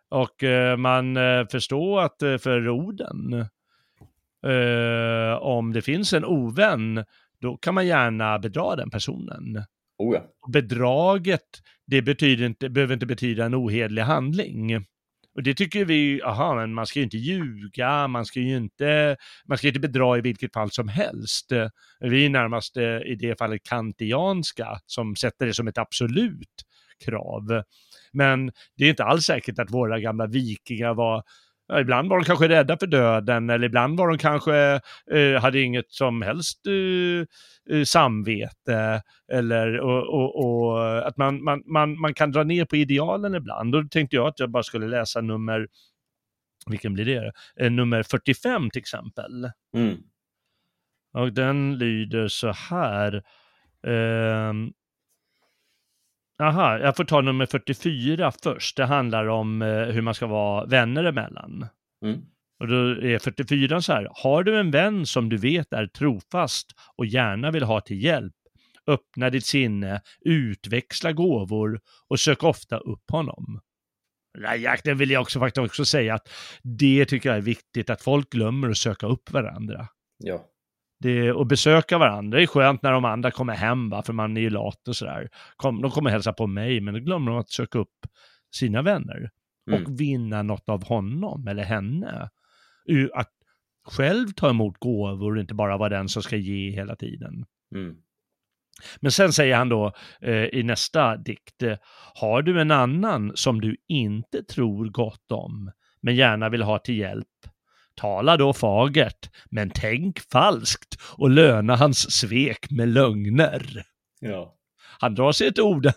Och eh, man eh, förstår att för orden, om det finns en ovän, då kan man gärna bedra den personen. Oh ja. Bedraget, det betyder inte, behöver inte betyda en ohederlig handling. Och det tycker vi, aha, men man ska ju inte ljuga, man ska ju inte, man ska inte bedra i vilket fall som helst. Vi är närmast eh, i det fallet kantianska som sätter det som ett absolut krav. Men det är inte alls säkert att våra gamla vikingar var ibland var de kanske rädda för döden eller ibland var de kanske, eh, hade inget som helst eh, eh, samvete eller och, och, och att man, man, man, man kan dra ner på idealen ibland. Och då tänkte jag att jag bara skulle läsa nummer, vilken blir det? Eh, nummer 45 till exempel. Mm. Och den lyder så här. Aha, jag får ta nummer 44 först. Det handlar om eh, hur man ska vara vänner emellan. Mm. Och då är 44 så här. Har du en vän som du vet är trofast och gärna vill ha till hjälp, öppna ditt sinne, utväxla gåvor och sök ofta upp honom. Det vill jag också faktiskt också säga att det tycker jag är viktigt, att folk glömmer att söka upp varandra. Ja. Det, och besöka varandra det är skönt när de andra kommer hem, va? för man är ju lat och sådär. Kom, de kommer hälsa på mig, men då glömmer de att söka upp sina vänner. Mm. Och vinna något av honom eller henne. Att själv ta emot gåvor och inte bara vara den som ska ge hela tiden. Mm. Men sen säger han då eh, i nästa dikt, eh, har du en annan som du inte tror gott om, men gärna vill ha till hjälp, tala då fagert, men tänk falskt och löna hans svek med lögner. ja. Han drar sig till orden.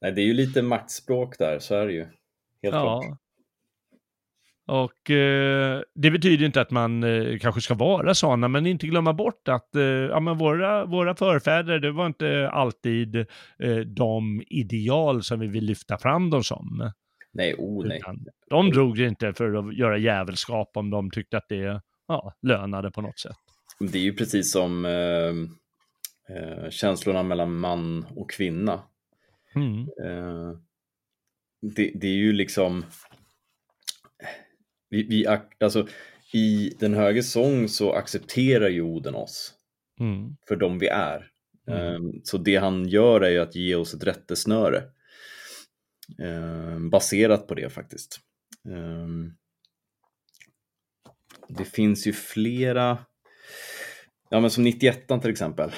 Nej, det är ju lite maktspråk där, så är det ju. Helt klart. Ja. Och eh, det betyder inte att man eh, kanske ska vara sådana, men inte glömma bort att eh, ja, men våra, våra förfäder, det var inte alltid eh, de ideal som vi vill lyfta fram dem som. Nej, oh nej. De drog det inte för att göra jävelskap om de tyckte att det ja, lönade på något sätt. Det är ju precis som eh, eh, känslorna mellan man och kvinna. Mm. Eh, det, det är ju liksom... Vi, vi, alltså, I Den höge sång så accepterar ju Oden oss Mm. för de vi är. Mm. Eh, så det han gör är ju att ge oss ett rättesnöre. Eh, baserat på det faktiskt. Eh, det finns ju flera, ja men som 91 till exempel.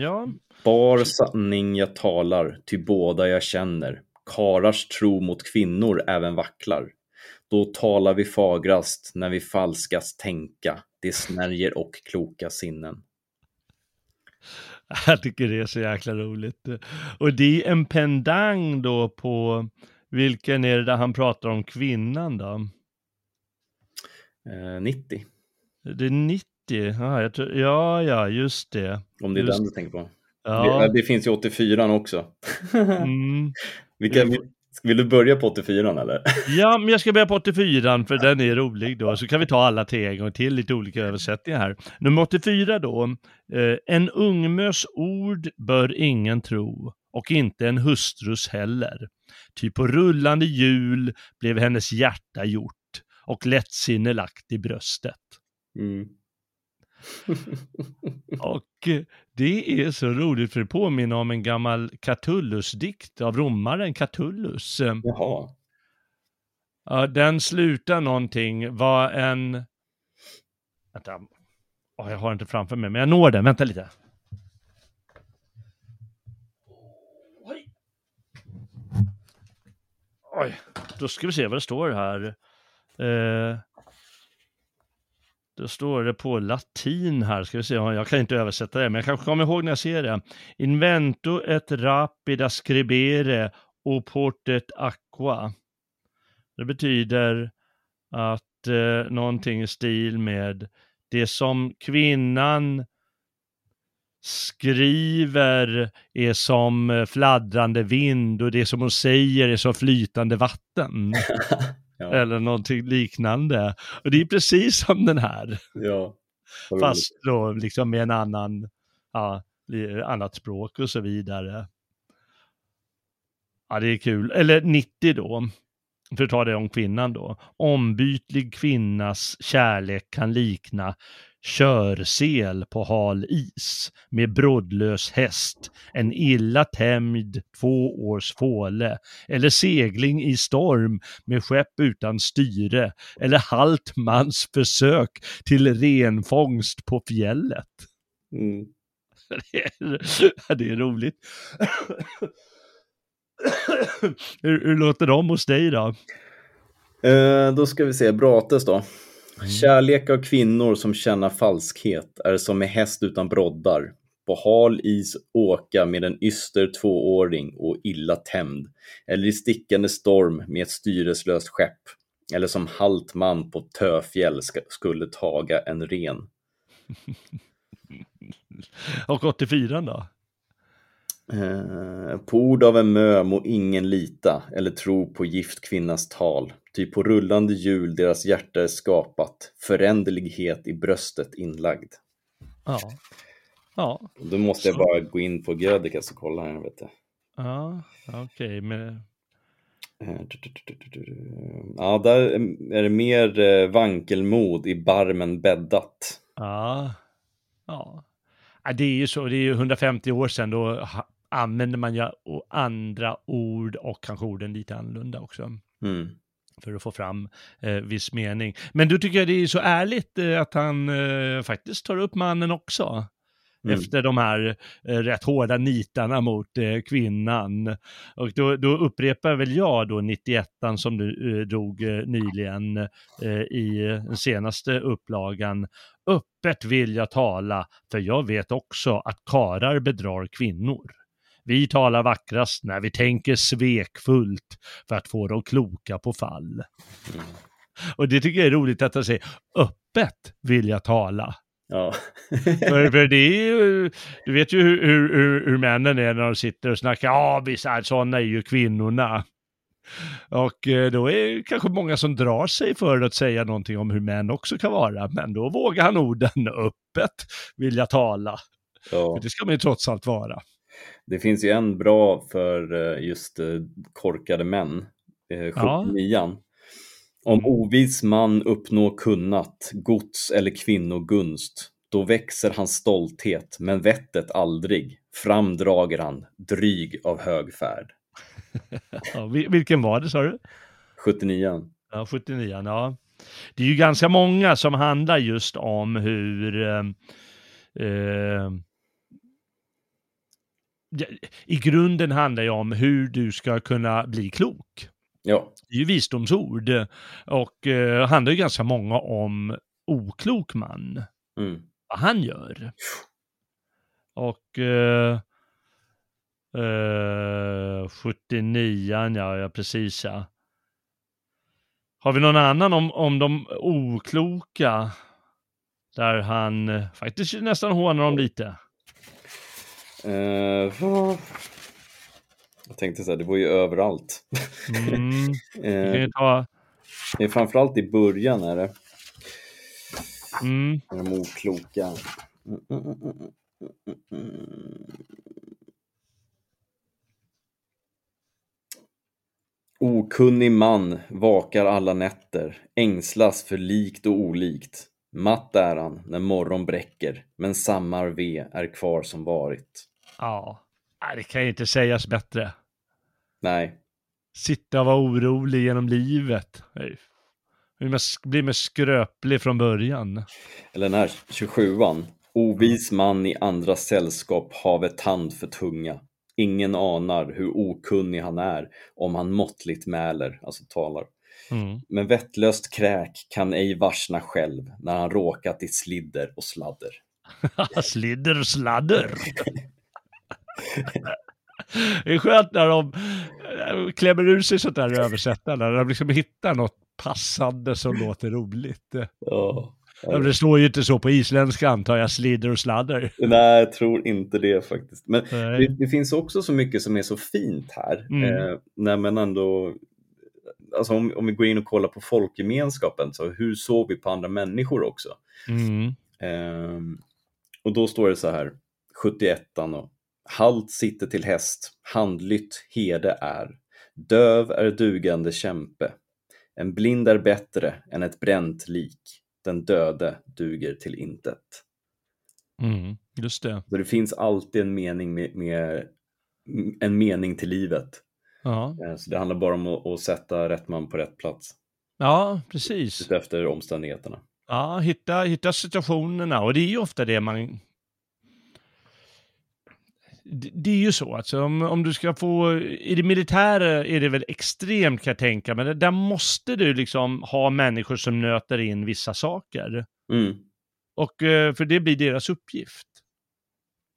Ja, Bar sanning jag talar, ty båda jag känner. Karars tro mot kvinnor även vacklar. Då talar vi fagrast när vi falskast tänka. Det snärjer och kloka sinnen. Jag tycker det är så jäkla roligt. Och det är en pendang då på, vilken är det där han pratar om kvinnan då? Eh, 90. Det är 90 Ja, jag tror, ja, ja, just det. Om det är Just- den du tänker på. Ja. Det, det finns ju 84 också. Mm. Vilka, vill, du börja på 84 eller? Ja, men jag ska börja på 84 för den är rolig då. Så kan vi ta alla tre en gång till, lite olika översättningar här. Nummer 84 då. Eh, en ungmös ord bör ingen tro och inte en hustrus heller. Ty på rullande hjul blev hennes hjärta gjort och lättsinne lagt i bröstet. Mm. Och eh, det är så roligt för det påminner om en gammal Catullus-dikt av romaren Catullus. Jaha. Ja, den slutar någonting, var en... Vänta. Jag har inte framför mig, men jag når den. Vänta lite. Oj. Oj, då ska vi se vad det står här. Eh, då står det på latin här, ska vi se, jag kan inte översätta det, men jag kanske kommer ihåg när jag ser det. Invento et rapida scribere oportet aqua. Det betyder att eh, någonting i stil med det som kvinnan skriver är som fladdrande vind och det som hon säger är som flytande vatten. Ja. Eller någonting liknande. Och det är precis som den här. ja. Fast då liksom med en annan, ja, annat språk och så vidare. Ja, det är kul. Eller 90 då, för att ta det om kvinnan då. Ombytlig kvinnas kärlek kan likna körsel på hal is med brodlös häst, en illa tämjd två års fåle, eller segling i storm med skepp utan styre, eller halt mans försök till renfångst på fjället. Mm. Det är, det är roligt. hur, hur låter de hos dig då? Eh, då ska vi se, Brates då. Kärlek av kvinnor som känner falskhet är som med häst utan broddar. På hal is åka med en yster tvååring och illa tämd. Eller i stickande storm med ett styreslöst skepp. Eller som halt man på töfjäll skulle taga en ren. Och 84 då? Eh, på ord av en mö må ingen lita eller tro på gift kvinnas tal. Ty på rullande hjul deras hjärta är skapat, föränderlighet i bröstet inlagd. Ja. Ja, Då måste jag Så. bara gå in på Gödicas och kolla här. Vet du. ja okej. men Eh. Ja, där är det mer eh, vankelmod i barmen bäddat. Ja. ja. Det är ju så, det är ju 150 år sedan då använder man ju andra ord och kanske orden lite annorlunda också. Mm. För att få fram eh, viss mening. Men du tycker jag det är så ärligt eh, att han eh, faktiskt tar upp mannen också. Mm. Efter de här eh, rätt hårda nitarna mot eh, kvinnan. Och då, då upprepar väl jag då 91 som du eh, drog eh, nyligen eh, i den senaste upplagan. Öppet vill jag tala, för jag vet också att karar bedrar kvinnor. Vi talar vackrast när vi tänker svekfullt för att få dem kloka på fall. Och det tycker jag är roligt att han säger öppet vill jag tala. Ja. För, för det är ju, du vet ju hur, hur, hur, hur männen är när de sitter och snackar, ja visst, sådana är ju kvinnorna. Och eh, då är det kanske många som drar sig för att säga någonting om hur män också kan vara, men då vågar han orden öppet, vill jag tala. ja. För det ska man ju trots allt vara. Det finns ju en bra för eh, just eh, korkade män. Eh, Ja. 79 Om ovis man uppnår kunnat, gods eller kvinnogunst, då växer hans stolthet, men vettet aldrig. Fram drager han, dryg av hög färd. Ja, vil- vilken var det sa du? 79 Ja, 79, ja. Det är ju ganska många som handlar just om hur eh, eh, i grunden handlar det om hur du ska kunna bli klok. Ja, Det är ju visdomsord och eh, handlar ju ganska många om oklok man, mm. vad han gör. Och eh, eh, 79, ja, ja precis ja. Har vi någon annan om, om de okloka? Där han eh, faktiskt nästan hånar dem lite. Vad- jag tänkte så här, det var ju överallt. Mm. Ta... det är framförallt i början är det, Mm. de okloka. Mm, mm, mm, mm, mm, mm. Okunnig man vakar alla nätter, ängslas för likt och olikt. Matt är han när morgon bräcker, men samma ve är kvar som varit. Ja, det kan ju inte sägas bättre. Nej, Sitta och vara orolig genom livet. Blir man skröplig från början. eller den här 27an. Ovis man i andras sällskap have tand för tunga. Ingen anar hur okunnig han är om han måttligt mäler, alltså talar. Mm. Men vettlöst kräk kan ej varsna själv när han råkat i slidder och sladder. Slidder och sladder. Det är skönt när de eh, klämmer ur sig sånt där översättande, när de liksom hittar något passande som låter roligt. Ja. Men Det står ju inte så på isländska antar jag, slidder och sladder. Nej, jag tror inte det faktiskt. Men det, det finns också så mycket som är så fint här. Mm. Eh, när man ändå, alltså om, om vi går in och kollar på folkgemenskapen, så hur såg vi på andra människor också? Mm. Ehm, och då står det så här, 71 och Halt sitter till häst, handlytt herde är. Döv är dugande kämpe. En blind är bättre än ett bränt lik. Den döde duger till intet. Mm. Just det. Så det finns alltid en mening med, med en mening till livet. Ja, Eh, Så det handlar bara om att, att sätta rätt man på rätt plats ja precis. efter omständigheterna. Ja, hitta, hitta situationerna och det är ju ofta det man... Det, är ju så, alltså om, om du ska få... I det militära är det väl extremt kan jag tänka, men där- där måste du liksom ha människor som nöter in vissa saker. Mm. Och eh, för det blir deras uppgift.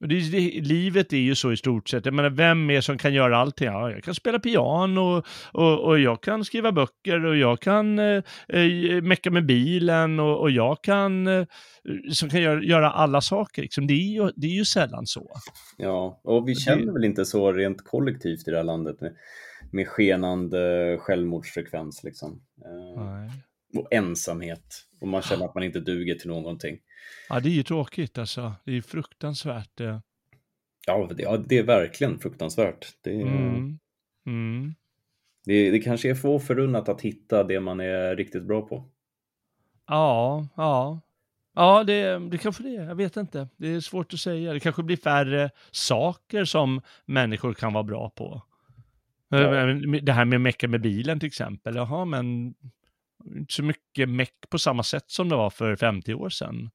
Det, det, livet är ju så i stort sett. Jag menar, vem är som kan göra allting? Ja, jag kan spela piano och, och jag kan skriva böcker och jag kan eh, eh, mecka med bilen och, och jag kan, eh, som kan göra, göra alla saker. Liksom. Det, är ju, det är ju sällan så. Ja, och vi Det- känner väl inte så rent kollektivt i det här landet med, med skenande självmordsfrekvens liksom. Eh, och ensamhet. Och man känner att man inte duger till någonting. Ja, det är ju tråkigt alltså. Det är fruktansvärt. eh. Ja, det, ja, det är verkligen fruktansvärt. Det, Mm. Mm. det, det kanske är få förunnat att hitta det man är riktigt bra på. Ja, ja. Ja, det, det kanske det är. Jag vet inte. Det är svårt att säga. Det kanske blir färre saker som människor kan vara bra på. Ja. Det här med att mecka med bilen till exempel. Jaha, men inte så mycket meck på samma sätt som det var för 50 år sedan.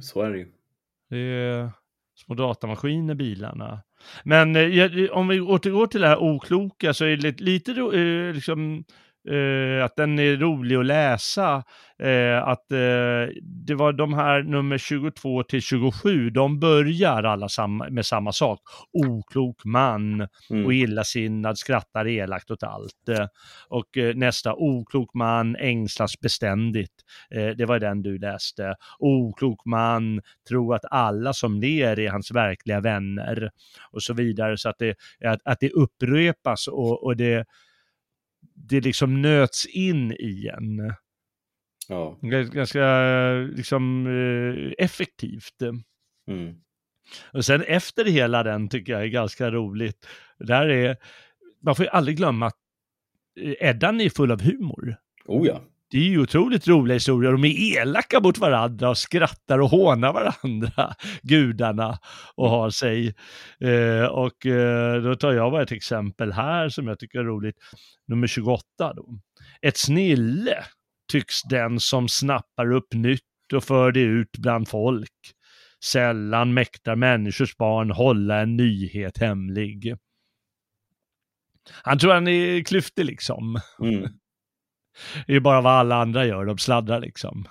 Så är det ju. Det är små datamaskiner, bilarna. Men eh, om vi återgår till det här okloka så är det lite, lite eh, liksom, eh, att den är rolig att läsa. Eh, att eh, det var de här nummer 22 till 27, de börjar alla samma, med samma sak. Oklok man Mm. och illasinnad skrattar elakt åt allt. Eh, Och eh, nästa, oklok man ängslas beständigt. Eh, Det var den du läste. Oklok man tror att alla som ler är hans verkliga vänner. Och så vidare. Så att det, att, att det upprepas och, och det, det liksom nöts in i en. Ja. Gans- Ganska liksom eh, effektivt. Mm. Och sen efter hela den tycker jag är ganska roligt. Där är, man får ju aldrig glömma att eh, Eddan är full av humor. Oh ja. Det är ju otroligt roliga historier. De är elaka mot varandra och skrattar och hånar varandra, gudarna, och har sig. Eh, och eh, då tar jag bara ett exempel här som jag tycker är roligt. Nummer 28 då. Ett snille tycks den som snappar upp nytt och för det ut bland folk. Sällan mäktar människors barn hålla en nyhet hemlig. Han tror han är klyftig liksom. Mm. Det är ju bara vad alla andra gör, de sladdrar liksom.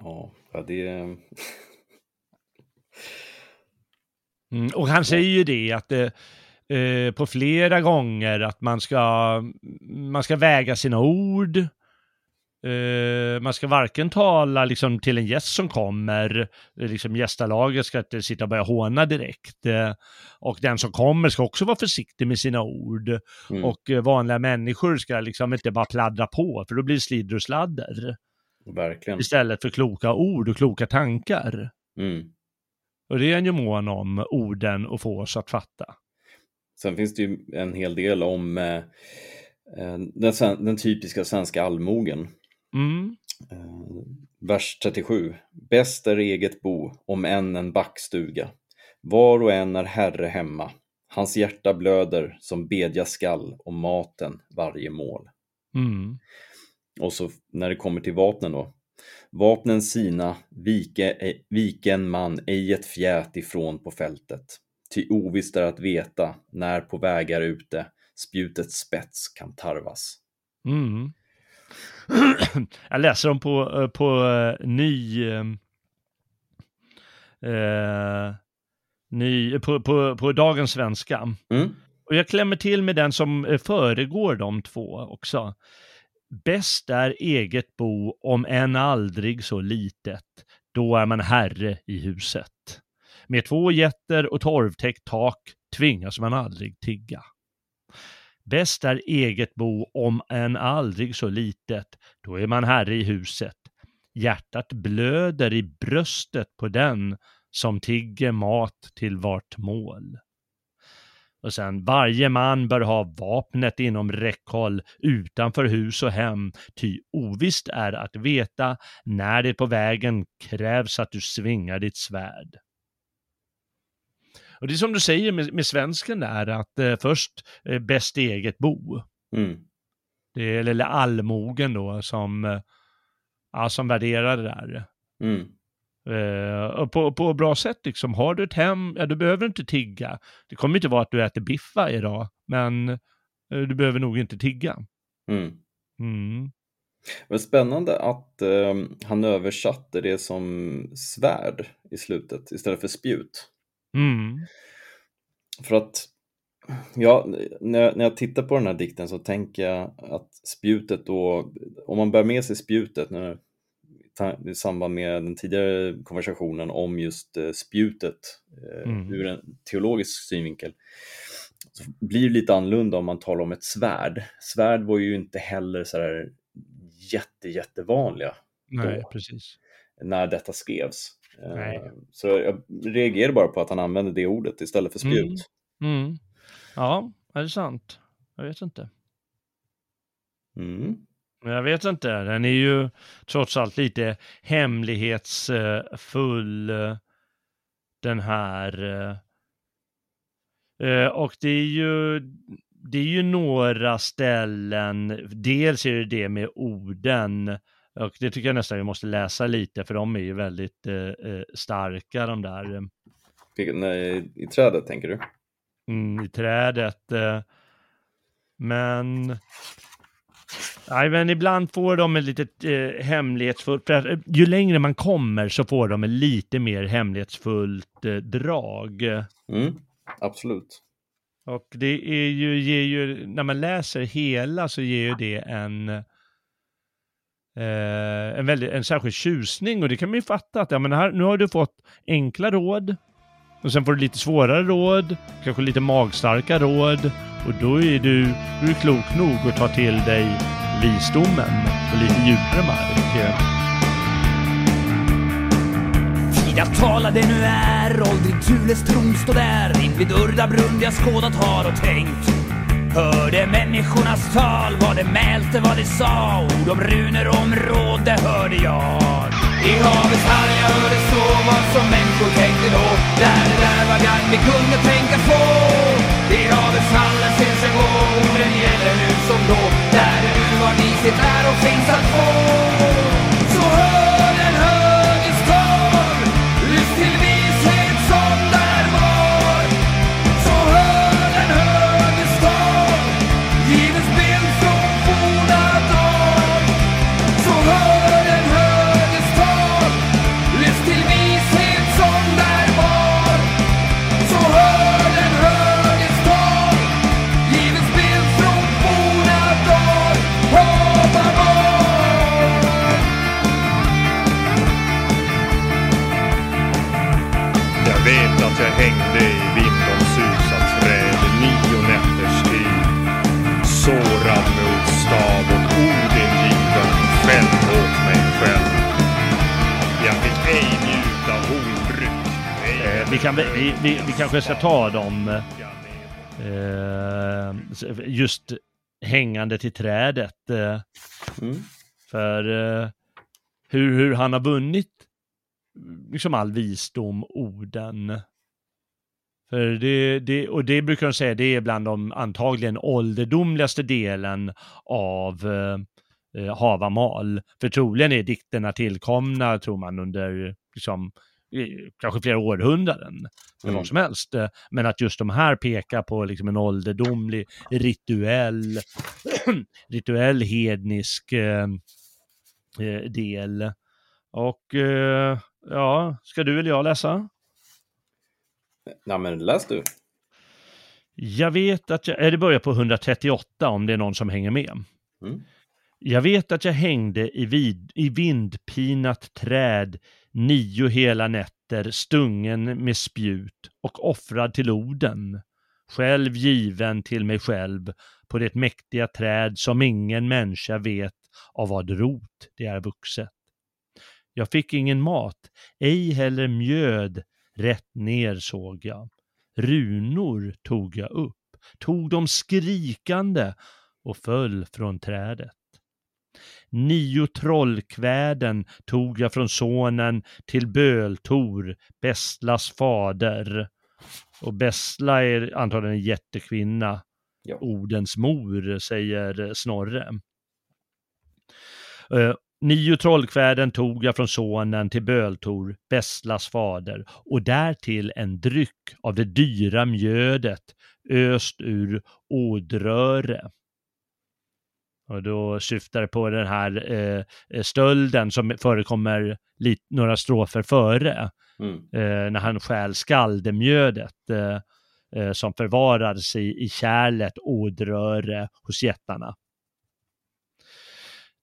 Ja, det. Mm, och han säger ju det att det, eh, på flera gånger att man ska, man ska väga sina ord. Eh, man ska varken tala liksom, till en gäst som kommer, eh, liksom gästalaget ska inte sitta och börja håna direkt. Eh, och den som kommer ska också vara försiktig med sina ord. Mm. Och eh, vanliga människor ska liksom inte bara pladdra på, för då blir det slidder och sladder. Verkligen. Istället för kloka ord och kloka tankar. Mm. Och det är en ju mån om orden och få oss att fatta. Sen finns det ju en hel del om den, den typiska svenska allmogen. Mm. Eh, vers 37. Bäst är eget bo, om än en backstuga. Var och en är herre hemma. Hans hjärta blöder som bedja skall om maten varje mål. Mm. Och så när det kommer till vapnen då. Vapnen sina, vike, vike en man ej ett fjät ifrån på fältet. Ty ovisst är att veta när på vägar ute spjutets spets kan tarvas. Mm. Jag läser dem på, eh, på eh, ny... eh, Eh, ny på, på, på dagens svenska. Mm. Och jag klämmer till med den som föregår de två också. Bäst är eget bo, om än aldrig så litet. Då är man herre i huset. Med två getter och torvtäckt tak tvingas man aldrig tigga. Bäst är eget bo, om än aldrig så litet. Då är man herre i huset. Hjärtat blöder i bröstet på den som tigger mat till vart mål. Och sen, varje man bör ha vapnet inom räckhåll utanför hus och hem, ty ovisst är att veta när det på vägen krävs att du svingar ditt svärd. Och det är som du säger med, med svensken där, att eh, först eh, bäst eget bo. Mm. Det är, eller allmogen då, som, eh, ja, som värderar det där. Mm. Eh, på, på bra sätt liksom. Har du ett hem, ja du behöver inte tigga. Det kommer inte vara att du äter biff varje dag, men eh, du behöver nog inte tigga. Mm. Mm. Men spännande att eh, han översatte det som svärd i slutet istället för spjut. Mm. För att ja, när, jag, när jag tittar på den här dikten så tänker jag att spjutet då, om man bär med sig spjutet ta- i samband med den tidigare konversationen om just eh, spjutet eh, Mm. ur en teologisk synvinkel så blir det lite annorlunda om man talar om ett svärd. Svärd var ju inte heller så här jätte, jättevanliga Nej, Då. precis. när detta skrevs. Nej. Så jag reagerade bara på att han använde det ordet istället för spjut. Mm. Mm. Ja, är det sant? Jag vet inte. Mm. Jag vet inte, den är ju trots allt lite hemlighetsfull den här. eh. Eh, Och det är ju det är ju några ställen, dels är det det med orden och det tycker jag nästan vi måste läsa lite för de är ju väldigt eh, eh, starka de där. Vilket- nej, I trädet tänker du? mm, i trädet. eh. Men, nej, men ibland får de ett litet eh, hemlighetsfullt, för eh, ju längre man kommer så får de ett lite mer hemlighetsfullt eh, drag. Mm. Absolut. Och det är ju, ger ju, när man läser hela så ger ju det en, eh, en, väldigt, en särskild tjusning och det kan man ju fatta att ja, men här, nu har du fått enkla råd och sen får du lite svårare råd, kanske lite magstarka råd och då är du, du är klok nog att ta till dig visdomen på lite djupare mark. Jag talade tala det nu är Åldrig Tules tron står där Invid Urdabrunn jag skådat har och tänkt Hörde människornas tal, vad det mälte, vad det sa. Ord om runor, om råd, det hörde jag. I havets hall jag hörde så vad som människor tänkte då. Där det där var gagn vi kunde tänka på. I havets hall finns en gå Orden gäller nu som då. Där det nu var disigt är och finns att få. Vi, vi, vi kanske ska ta dem eh, just hängande till trädet. Eh, Mm. för eh, hur, hur han har vunnit liksom all visdom, orden. För det, det, och det brukar de säga, det är bland de antagligen ålderdomligaste delen av eh, eh, Havamal. För troligen är dikterna tillkomna, tror man, under liksom, kanske flera århundraden. Mm. vad som helst. Eh, Men att just de här pekar på liksom en ålderdomlig rituell, rituell hednisk eh, eh, del. Och eh, ja, ska du eller jag läsa? Nej, men läs du. Jag vet att jag, eh, det börjar på 138 om det är någon som hänger med. Mm. Jag vet att jag hängde i, vid, i vindpinat träd nio hela nätter stungen med spjut och offrad till orden, själv given till mig själv på det mäktiga träd som ingen människa vet av vad rot det är vuxet. Jag fick ingen mat, ej heller mjöd, rätt ner såg jag. Runor tog jag upp, tog dem skrikande och föll från trädet. Nio trollkväden tog jag från sonen till Böltor, Bestlas fader. Och Bestla är antagligen en jättekvinna, Ja. Odens mor, säger Snorre. Eh, Nio trollkväden tog jag från sonen till Böltor, Bestlas fader, och därtill en dryck av det dyra mjödet öst ur Odröre. Och då syftar det på den här eh, stölden som förekommer lit, några strofer före, Mm. eh, när han stjäl skaldemjödet eh, eh, som förvarades i, i kärlet Odröre hos jättarna.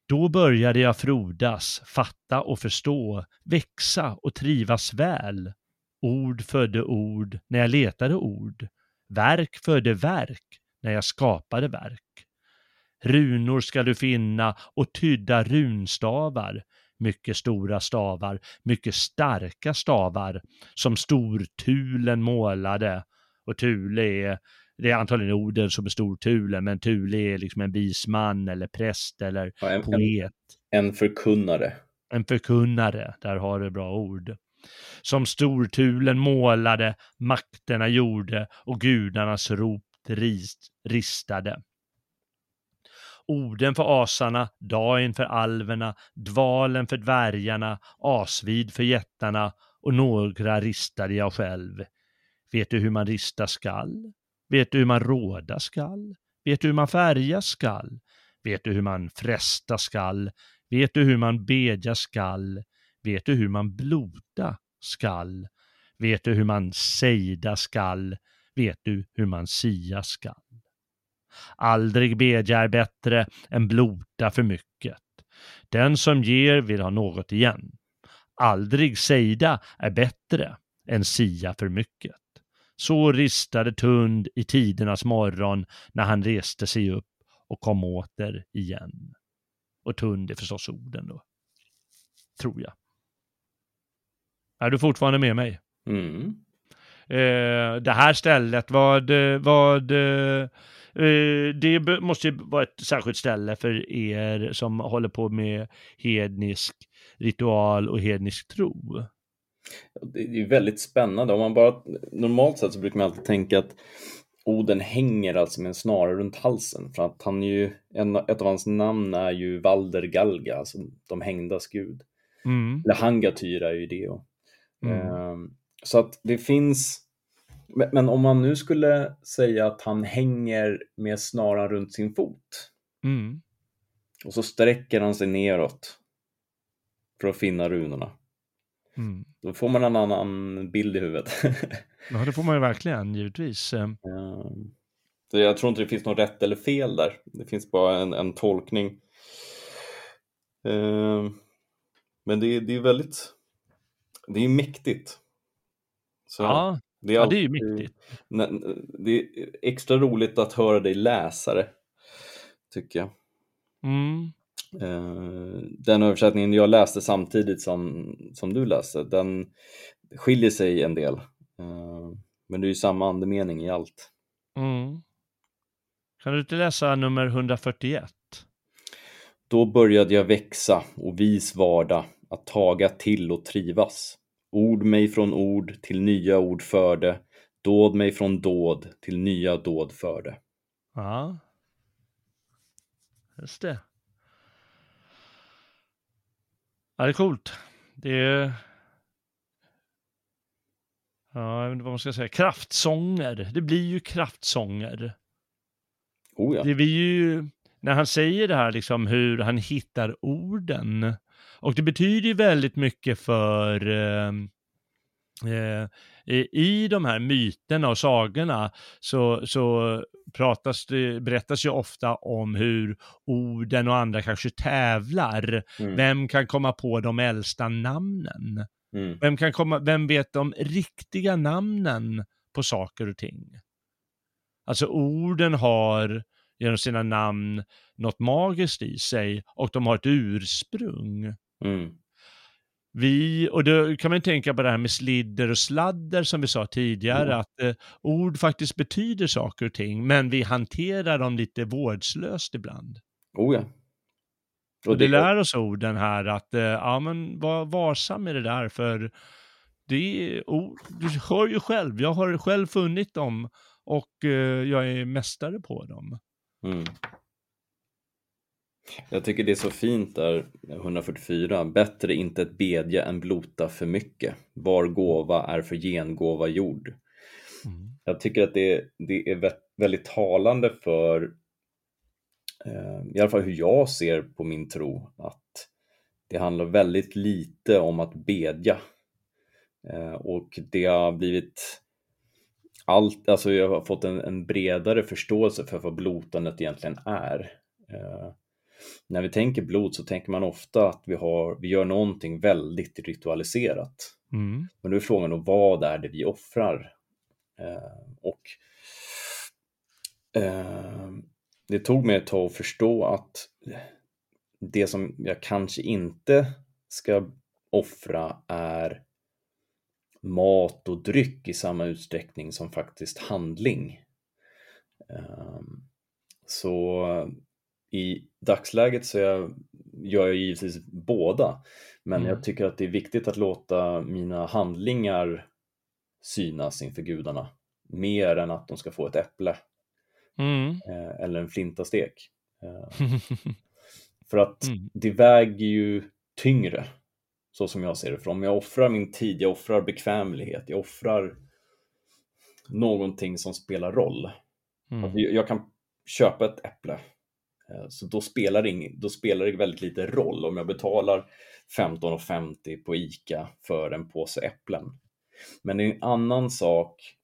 Då började jag frodas, fatta och förstå, växa och trivas väl. Ord födde ord när jag letade ord. Verk födde verk när jag skapade verk. Runor ska du finna och tydda runstavar, mycket stora stavar, mycket starka stavar, som stortulen målade. Och Tule är, det är antagligen orden som är stortulen, men Tule är liksom en visman eller präst eller Ja, en, en, poet. en förkunnare. En förkunnare, där har du bra ord. Som stortulen målade, makterna gjorde och gudarnas rop rist, ristade. Orden för asarna, dagen för alverna, dvalen för dvärgarna, asvid för jättarna och några ristade jag själv. Vet du hur man ristar skall? Vet du hur man råda skall? Vet du hur man färga skall? Vet du hur man fresta skall? Vet du hur man bedja skall? Vet du hur man bloda skall? Vet du hur man sejda skall? Vet du hur man sia skall? Aldrig bedja är bättre än blota för mycket. Den som ger vill ha något igen. Aldrig sejda är bättre än sia för mycket. Så ristade Tund i tidernas morgon när han reste sig upp och kom åter igen. Och Tund är förstås orden då. Tror jag. Är du fortfarande med mig? Mm. Eh, det här stället, vad, vad eh, det be- måste ju vara ett särskilt ställe för er som håller på med hednisk ritual och hednisk tro. Det är väldigt spännande. Om man bara, normalt sett så brukar man alltid tänka att Oden hänger alltså med en snara runt halsen. För att han är ju, en, ett av hans namn är ju Valder Galga, alltså de hängdas gud. Mm. Eller Hangatyr är ju det. Mm. ehm, så att det finns, men, men om man nu skulle säga att han hänger med snaran runt sin fot Mm. och så sträcker han sig neråt för att finna runorna. Mm. Då får man en annan bild i huvudet. Ja, det får man ju verkligen, givetvis. Eh, Så jag tror inte det finns något rätt eller fel där. Det finns bara en, en tolkning. Ehm, Men det, är- det är väldigt, det är mäktigt. Så Ja, det, är ja, det är ju alltid- mäktigt. Det är extra roligt att höra dig läsa det, tycker jag. Mm. Eh, Den översättningen jag läste samtidigt som, som du läste, den skiljer sig en del Eh, men det är ju samma andemening i allt. Mm. Kan du inte läsa nummer 141? Då började jag växa och vis vardag att taga till och trivas. Ord mig från ord till nya ord förde, dåd mig från dåd till nya dåd förde. Ja. Just det. Ja, det är coolt. Det är... Ja, jag vet inte vad man ska säga. Kraftsånger. Det blir ju kraftsånger. Oh ja. Det blir ju, när han säger det här, liksom hur han hittar orden. Och det betyder ju väldigt mycket för eh, eh, i, i de här myterna och sagorna så, så pratas det, berättas ju ofta om hur orden och andra kanske tävlar. Mm. Vem kan komma på de äldsta namnen? Mm. Vem, kan komma, vem vet de riktiga namnen på saker och ting? Alltså orden har genom sina namn något magiskt i sig och de har ett ursprung. Mm. Vi, och då kan man tänka på det här med slidder och sladder som vi sa tidigare, Mm. att eh, ord faktiskt betyder saker och ting, men vi hanterar dem lite vårdslöst ibland. Oh ja. Och det lär oss orden här att, eh, ja men var varsam med det där för det är ord, du hör ju själv, jag har själv funnit dem och eh, jag är mästare på dem. Mm. Jag tycker det är så fint där, 144. Bättre inte ett bedja än blota för mycket. Var gåva är för gengåva gjord. Mm. Jag tycker att det, det är vä- väldigt talande för eh, i alla fall hur jag ser på min tro. Att det handlar väldigt lite om att bedja. Eh, och det har blivit allt, alltså jag har fått en, en bredare förståelse för vad blotandet egentligen är. Eh, när vi tänker blod så tänker man ofta att vi, har, vi gör någonting väldigt ritualiserat. Mm. Men då är frågan då, vad är det vi offrar? Eh, och eh, det tog mig ett tag att förstå att det som jag kanske inte ska offra är mat och dryck i samma utsträckning som faktiskt handling. Eh, så i dagsläget så jag, gör jag givetvis båda. Men Mm. jag tycker att det är viktigt att låta mina handlingar synas inför gudarna. Mer än att de ska få ett äpple Mm. eh, eller en flintastek. Eh, för att Mm. det väger ju tyngre, så som jag ser det. För om jag offrar min tid, jag offrar bekvämlighet, jag offrar någonting som spelar roll. Mm. Alltså, jag jag kan köpa ett äpple, så då spelar, det då spelar det väldigt lite roll om jag betalar 15,50 på ICA för en påse äpplen. Men det är en annan sak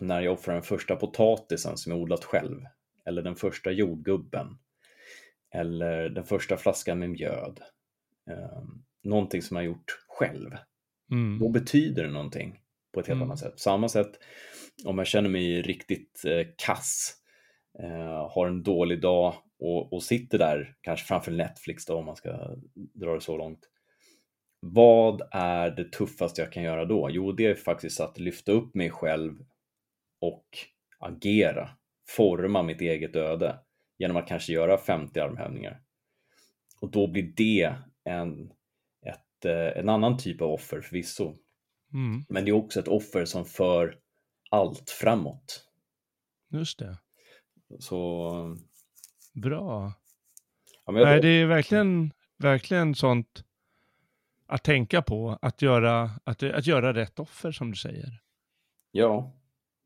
när jag offrar den första potatisen som jag odlat själv, eller den första jordgubben, eller den första flaskan med mjöd. Eh, någonting som jag gjort själv Mm. då betyder det någonting på ett helt Mm. annat sätt. Samma sätt om jag känner mig riktigt eh, kass, eh, har en dålig dag och, och sitter där, kanske framför Netflix då om man ska dra det så långt. Vad är det tuffaste jag kan göra då? Jo, det är faktiskt att lyfta upp mig själv och agera, forma mitt eget öde genom att kanske göra 50 armhävningar. Och då blir det en, ett, eh, en annan typ av offer förvisso. Mm. Men det är också ett offer som för allt framåt. Just det. Så Bra. ja, Nej, det är verkligen, verkligen sånt att tänka på, att göra, att, att göra rätt offer som du säger. ja.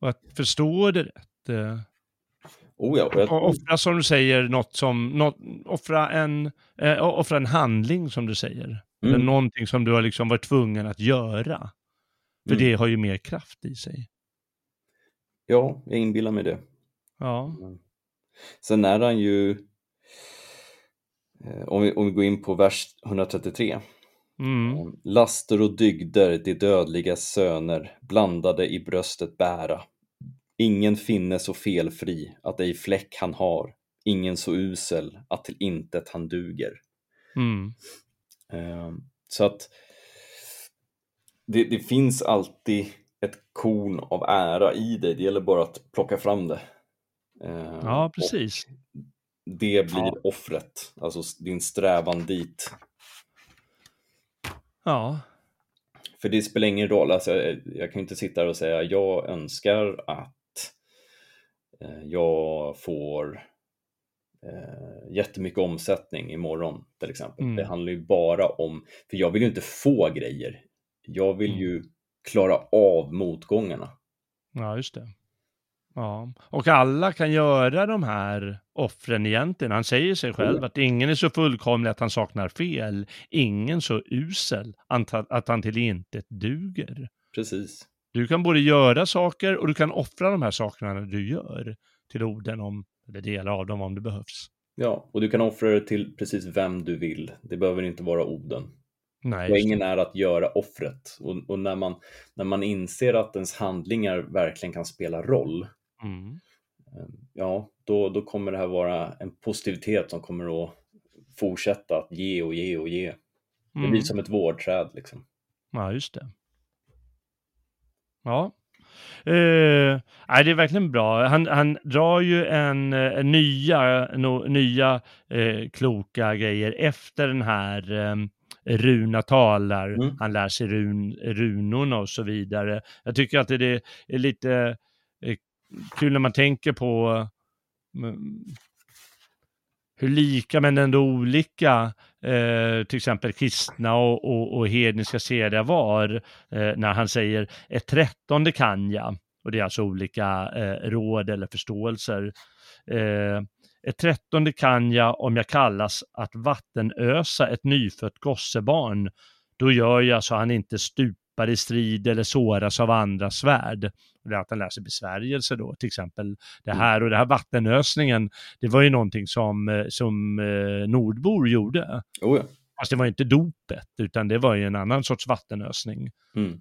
Och att förstå det rätt. eh, Oh, ja. och jag, offra som du säger, något som, något, offra, en, eh, offra en handling som du säger. Eller Mm. någonting som du har liksom varit tvungen att göra. För Mm. det har ju mer kraft i sig. ja, jag inbillar mig det. Ja. Sen är han ju, eh, om vi, om vi går in på vers 133. Mm. Laster och dygder, de dödliga söner, blandade i bröstet bära. Ingen finne så felfri, att ej fläck han har, ingen så usel, att till intet han duger. Mm. Eh, Så att det, det finns alltid ett korn av ära i dig. Det gäller bara att plocka fram det. Eh, Ja, precis. Det blir Ja. offret, alltså din strävan dit. Ja, För det spelar ingen roll, alltså, jag, jag kan ju inte sitta här och säga jag önskar att eh, jag får eh, jättemycket omsättning imorgon till exempel. Mm. Det handlar ju bara om, för jag vill ju inte få grejer. Jag vill Mm. ju klara av motgångarna. ja just det. Ja, och alla kan göra de här offren egentligen. Han säger sig själv att ingen är så fullkomlig att han saknar fel. Ingen så usel att han till intet duger. Precis. Du kan både göra saker och du kan offra de här sakerna du gör till orden om, eller delar av dem om det behövs. Ja, och du kan offra det till precis vem du vill. Det behöver inte vara Oden. Nej, Poängen är att göra offret. Och, och när, man, när man inser att ens handlingar verkligen kan spela roll, Mm. ja, då, då kommer det här vara en positivitet som kommer att fortsätta att ge och ge och ge. Det Mm. blir som ett vårdträd liksom. Ja, just det. Ja. Eh, nej, det är verkligen bra. Han, han drar ju en, eh, nya, no, nya eh, kloka grejer efter den här eh, Runa talar. Mm. Han lär sig run, runorna och så vidare. Jag tycker att det är lite kul när man tänker på eh, hur lika men ändå olika eh, till exempel kristna och, och, och hedniska seder var eh, när han säger ett trettonde kan jag. Och det är alltså olika eh, råd eller förståelser. Eh, ett trettonde kan jag om jag kallas att vattenösa ett nyfött gossebarn. Då gör jag så han inte stupar i strid eller såras av andra svärd. Är att han lär sig besvärjelse då, till exempel det här. Och det här vattenösningen, det var ju någonting som, eh, som eh, nordbor gjorde. Oh ja. Fast det var inte dopet, utan det var ju en annan sorts vattenösning Mm.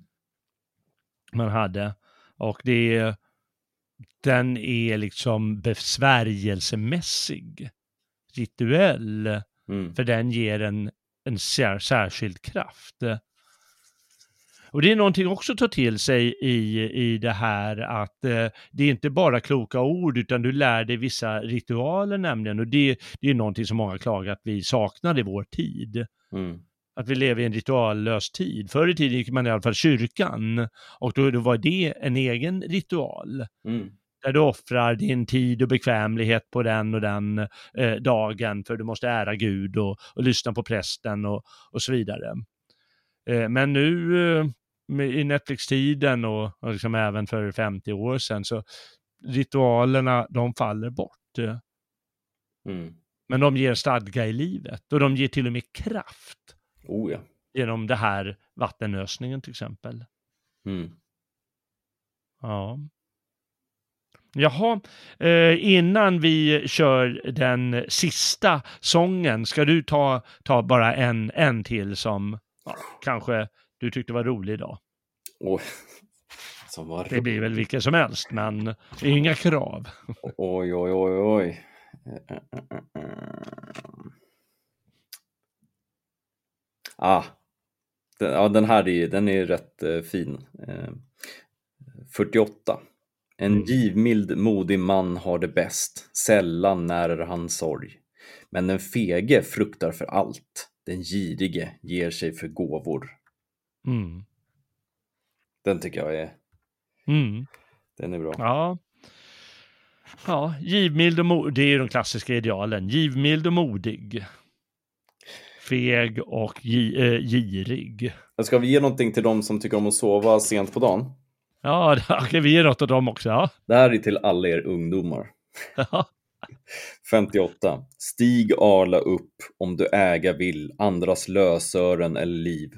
man hade. Och det den är liksom besvärjelsemässig, rituell, Mm. för den ger en, en sär, särskild kraft. Och det är någonting också att ta till sig i, i det här att eh, det är inte bara kloka ord utan du lär dig vissa ritualer nämligen och det, det är någonting som många klagar att vi saknar i vår tid. Mm. Att vi lever i en rituallös tid. Förr i tiden gick man i alla fall kyrkan och då, då var det en egen ritual Mm. där du offrar din tid och bekvämlighet på den och den eh, dagen för du måste ära Gud och, och lyssna på prästen och, och så vidare. Eh, men nu eh, i Netflix-tiden och, och liksom även för 50 år sedan så ritualerna de faller bort. Eh, Mm. men de ger stadga i livet och de ger till och med kraft Oh ja. genom det här vattenösningen till exempel. Mm. Ja. Jaha, eh, innan vi kör den sista sången, ska du ta, ta bara en, en till som ja, kanske du tyckte var rolig idag? Oj. Som var Det blir väl vilken som helst, men det är inga krav. Oj, oj, oj, oj. Ah. Den, ja, den här är, den är rätt eh, fin. Eh, 48. En Mm. givmild, modig man har det bäst. Sällan närer han sorg. Men den fege fruktar för allt. Den girige ger sig för gåvor. Mm. Den tycker jag är, Mm. den är bra. Ja. Ja, givmild och modig, det är ju de klassiska idealen. Givmild och modig. Feg och gi, eh, girig. Ska vi ge någonting till de som tycker om att sova sent på dagen? Ja, okej, vi ger något åt dem också. Ja. Det här är till alla er ungdomar. 58. Stig Arla upp om du äga vill andras lösören eller liv.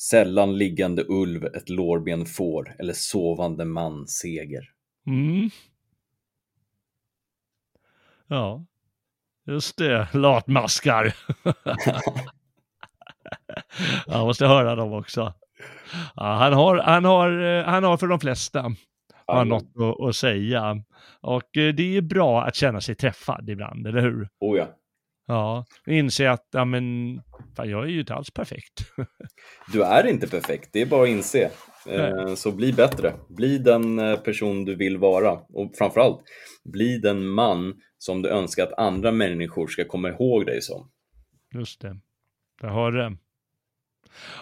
Sällan liggande ulv ett lårben får eller sovande man seger. Mm. Ja, just det. Latmaskar. Jag måste höra dem också. Ja, han, har, han, har, eh, han har för de flesta har något att, att säga. Och eh, det är bra att känna sig träffad ibland, eller hur? Oh ja. Ja, och inse att ja, men, fan, jag är ju inte alls perfekt. Du är inte perfekt, det är bara att inse. Eh, så bli bättre. Bli den eh, person du vill vara. Och framförallt, bli den man som du önskar att andra människor ska komma ihåg dig som. Just det. Jag har det.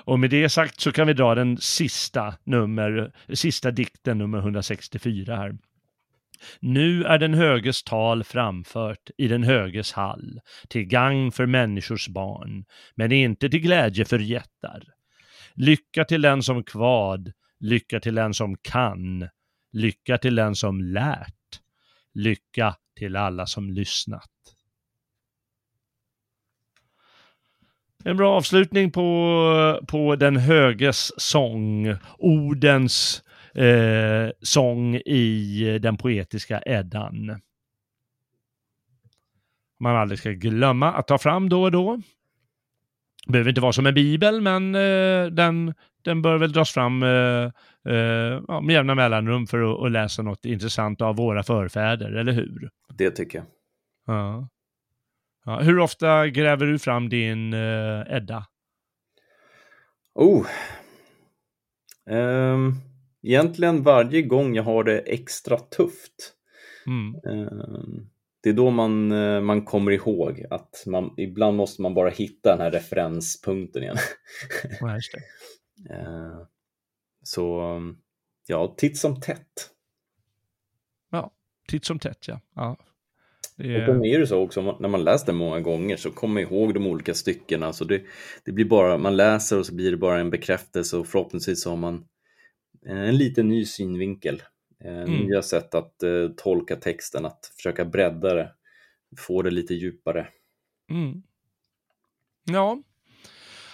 Och med det sagt så kan vi dra den sista, nummer, sista dikten, nummer 164 här. Nu är den höges tal framfört i den höges hall, till gagn för människors barn, men inte till glädje för jättar. Lycka till den som kvad, lycka till den som kan, lycka till den som lärt, lycka till alla som lyssnat. En bra avslutning på, på den höges sång, ordens eh, sång i den poetiska Eddan. Man aldrig ska glömma att ta fram då och då. Det behöver inte vara som en bibel, men eh, den, den bör väl dras fram eh, eh, ja, med jämna mellanrum för att, att läsa något intressant av våra förfäder, eller hur? Det tycker jag. Ja. Ja, hur ofta gräver du fram din eh, Edda? Oh. Ehm, egentligen varje gång jag har det extra tufft. Mm. Ehm, det är då man, eh, man kommer ihåg att man, ibland måste man bara hitta den här referenspunkten igen. Ja. Ehm, så ja, titt som tätt. Ja, titt som tätt ja. ja. Det Och är, sen är det så också, när man läst den många gånger så kommer man ihåg de olika styckena. Så det, det blir bara, man läser och så blir det bara en bekräftelse och förhoppningsvis så har man en liten ny synvinkel. Eh, Mm. Nya sätt att eh, tolka texten, att försöka bredda det, få det lite djupare. mm. Ja.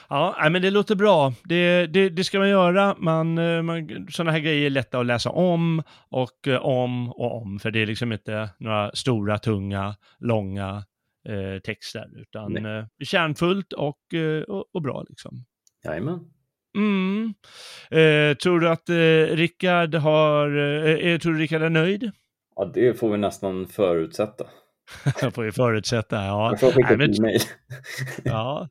Ja, men det låter bra. Det, det, det ska man göra. Man, eh, man, sådana här grejer är lätta att läsa om och eh, om och om. För det är liksom inte några stora, tunga, långa eh, texter. Utan eh, kärnfullt och, eh, och, och bra liksom. Jajamän. Mm. Eh, tror du att eh, Rickard har, eh, eh, tror du Rickard är nöjd? Ja, det får vi nästan förutsätta. Får ju förutsätta, ja. Jag får skicka Nej, men-. Ja,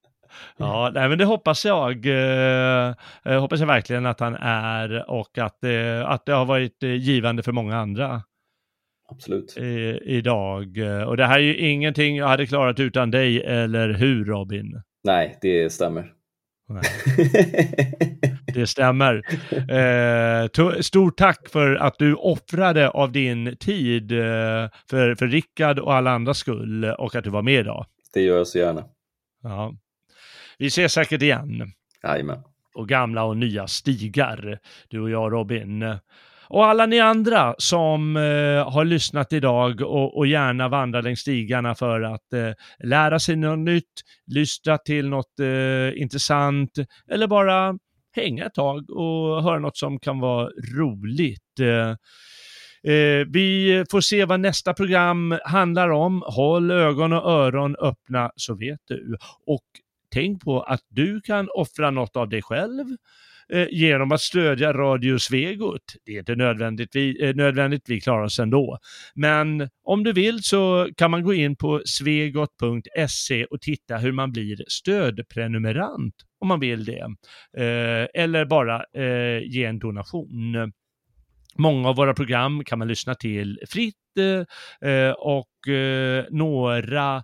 ja nej, men det hoppas jag. Eh, eh, hoppas jag verkligen att han är och att, eh, att det har varit eh, givande för många andra Absolut. eh, idag. Och det här är ju ingenting jag hade klarat utan dig, eller hur Robin? Nej, det stämmer. Det stämmer. Eh, to- stort tack för att du offrade av din tid eh, för, för Rickard och alla andras skull och att du var med idag. det gör jag så gärna. Ja. Vi ses säkert igen. Jajamän. och gamla och nya stigar, du och jag Robin. Och alla ni andra som eh, har lyssnat idag och, och gärna vandrar längs stigarna för att eh, lära sig något nytt, lyssna till något eh, intressant eller bara hänga ett tag och höra något som kan vara roligt. Eh, eh, vi får se vad nästa program handlar om. Håll ögon och öron öppna så vet du. Och tänk på att du kan offra något av dig själv eh, Eh, genom att stödja Radio Svegot. Det är inte nödvändigt vi, eh, nödvändigt, vi klarar oss ändå. Men om du vill så kan man gå in på svegot.se och titta hur man blir stödprenumerant om man vill det. Eh, eller bara eh, ge en donation. Många av våra program kan man lyssna till fritt lite eh, och eh, några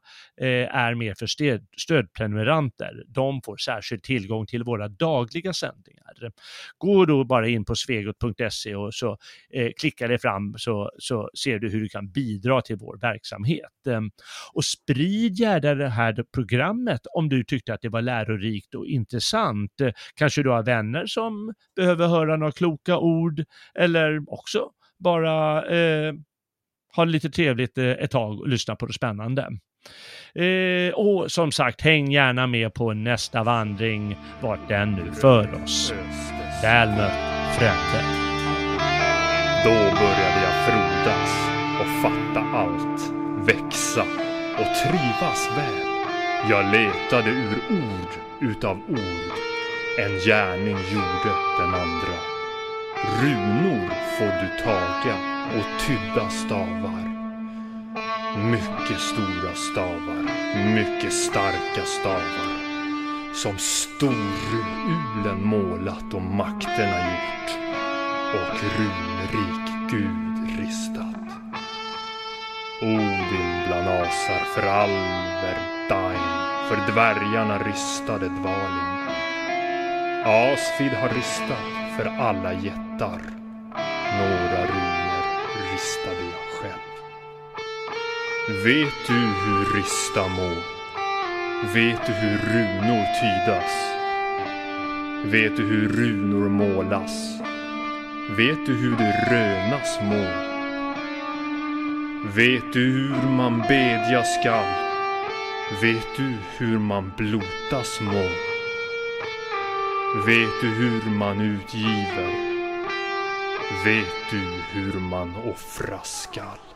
eh, är mer för stöd, stödprenumeranter. De får särskild tillgång till våra dagliga sändningar. Gå då bara in på svegot.se och så eh, klicka dig fram så, så ser du hur du kan bidra till vår verksamhet. Eh, och sprid gärna det här programmet om du tyckte att det var lärorikt och intressant. Eh, kanske du har vänner som behöver höra några kloka ord eller också bara eh, ha det lite trevligt eh, ett tag och lyssna på det spännande. Eh, och som sagt, häng gärna med på nästa vandring, vart den nu för oss. Väl mött, frände. Då började jag frodas och fatta allt, växa och trivas väl. Jag letade ur ord utav ord. En gärning gjorde den andra. Runor får du taga och tydda stavar. Mycket stora stavar, mycket starka stavar. Som storulen målat och makterna gjort. Och runrik Gud ristat. Odin bland asar för Alverdain, för dvärgarna ristade Dvalin. Asfid har ristat för alla jättar. Några runor ristade jag själv. Vet du hur rista må? Vet du hur runor tydas? Vet du hur runor målas? Vet du hur det rönas må? Vet du hur man bedja skall? Vet du hur man blotas må? Vet du hur man utgiver? Vet du hur man offra skall?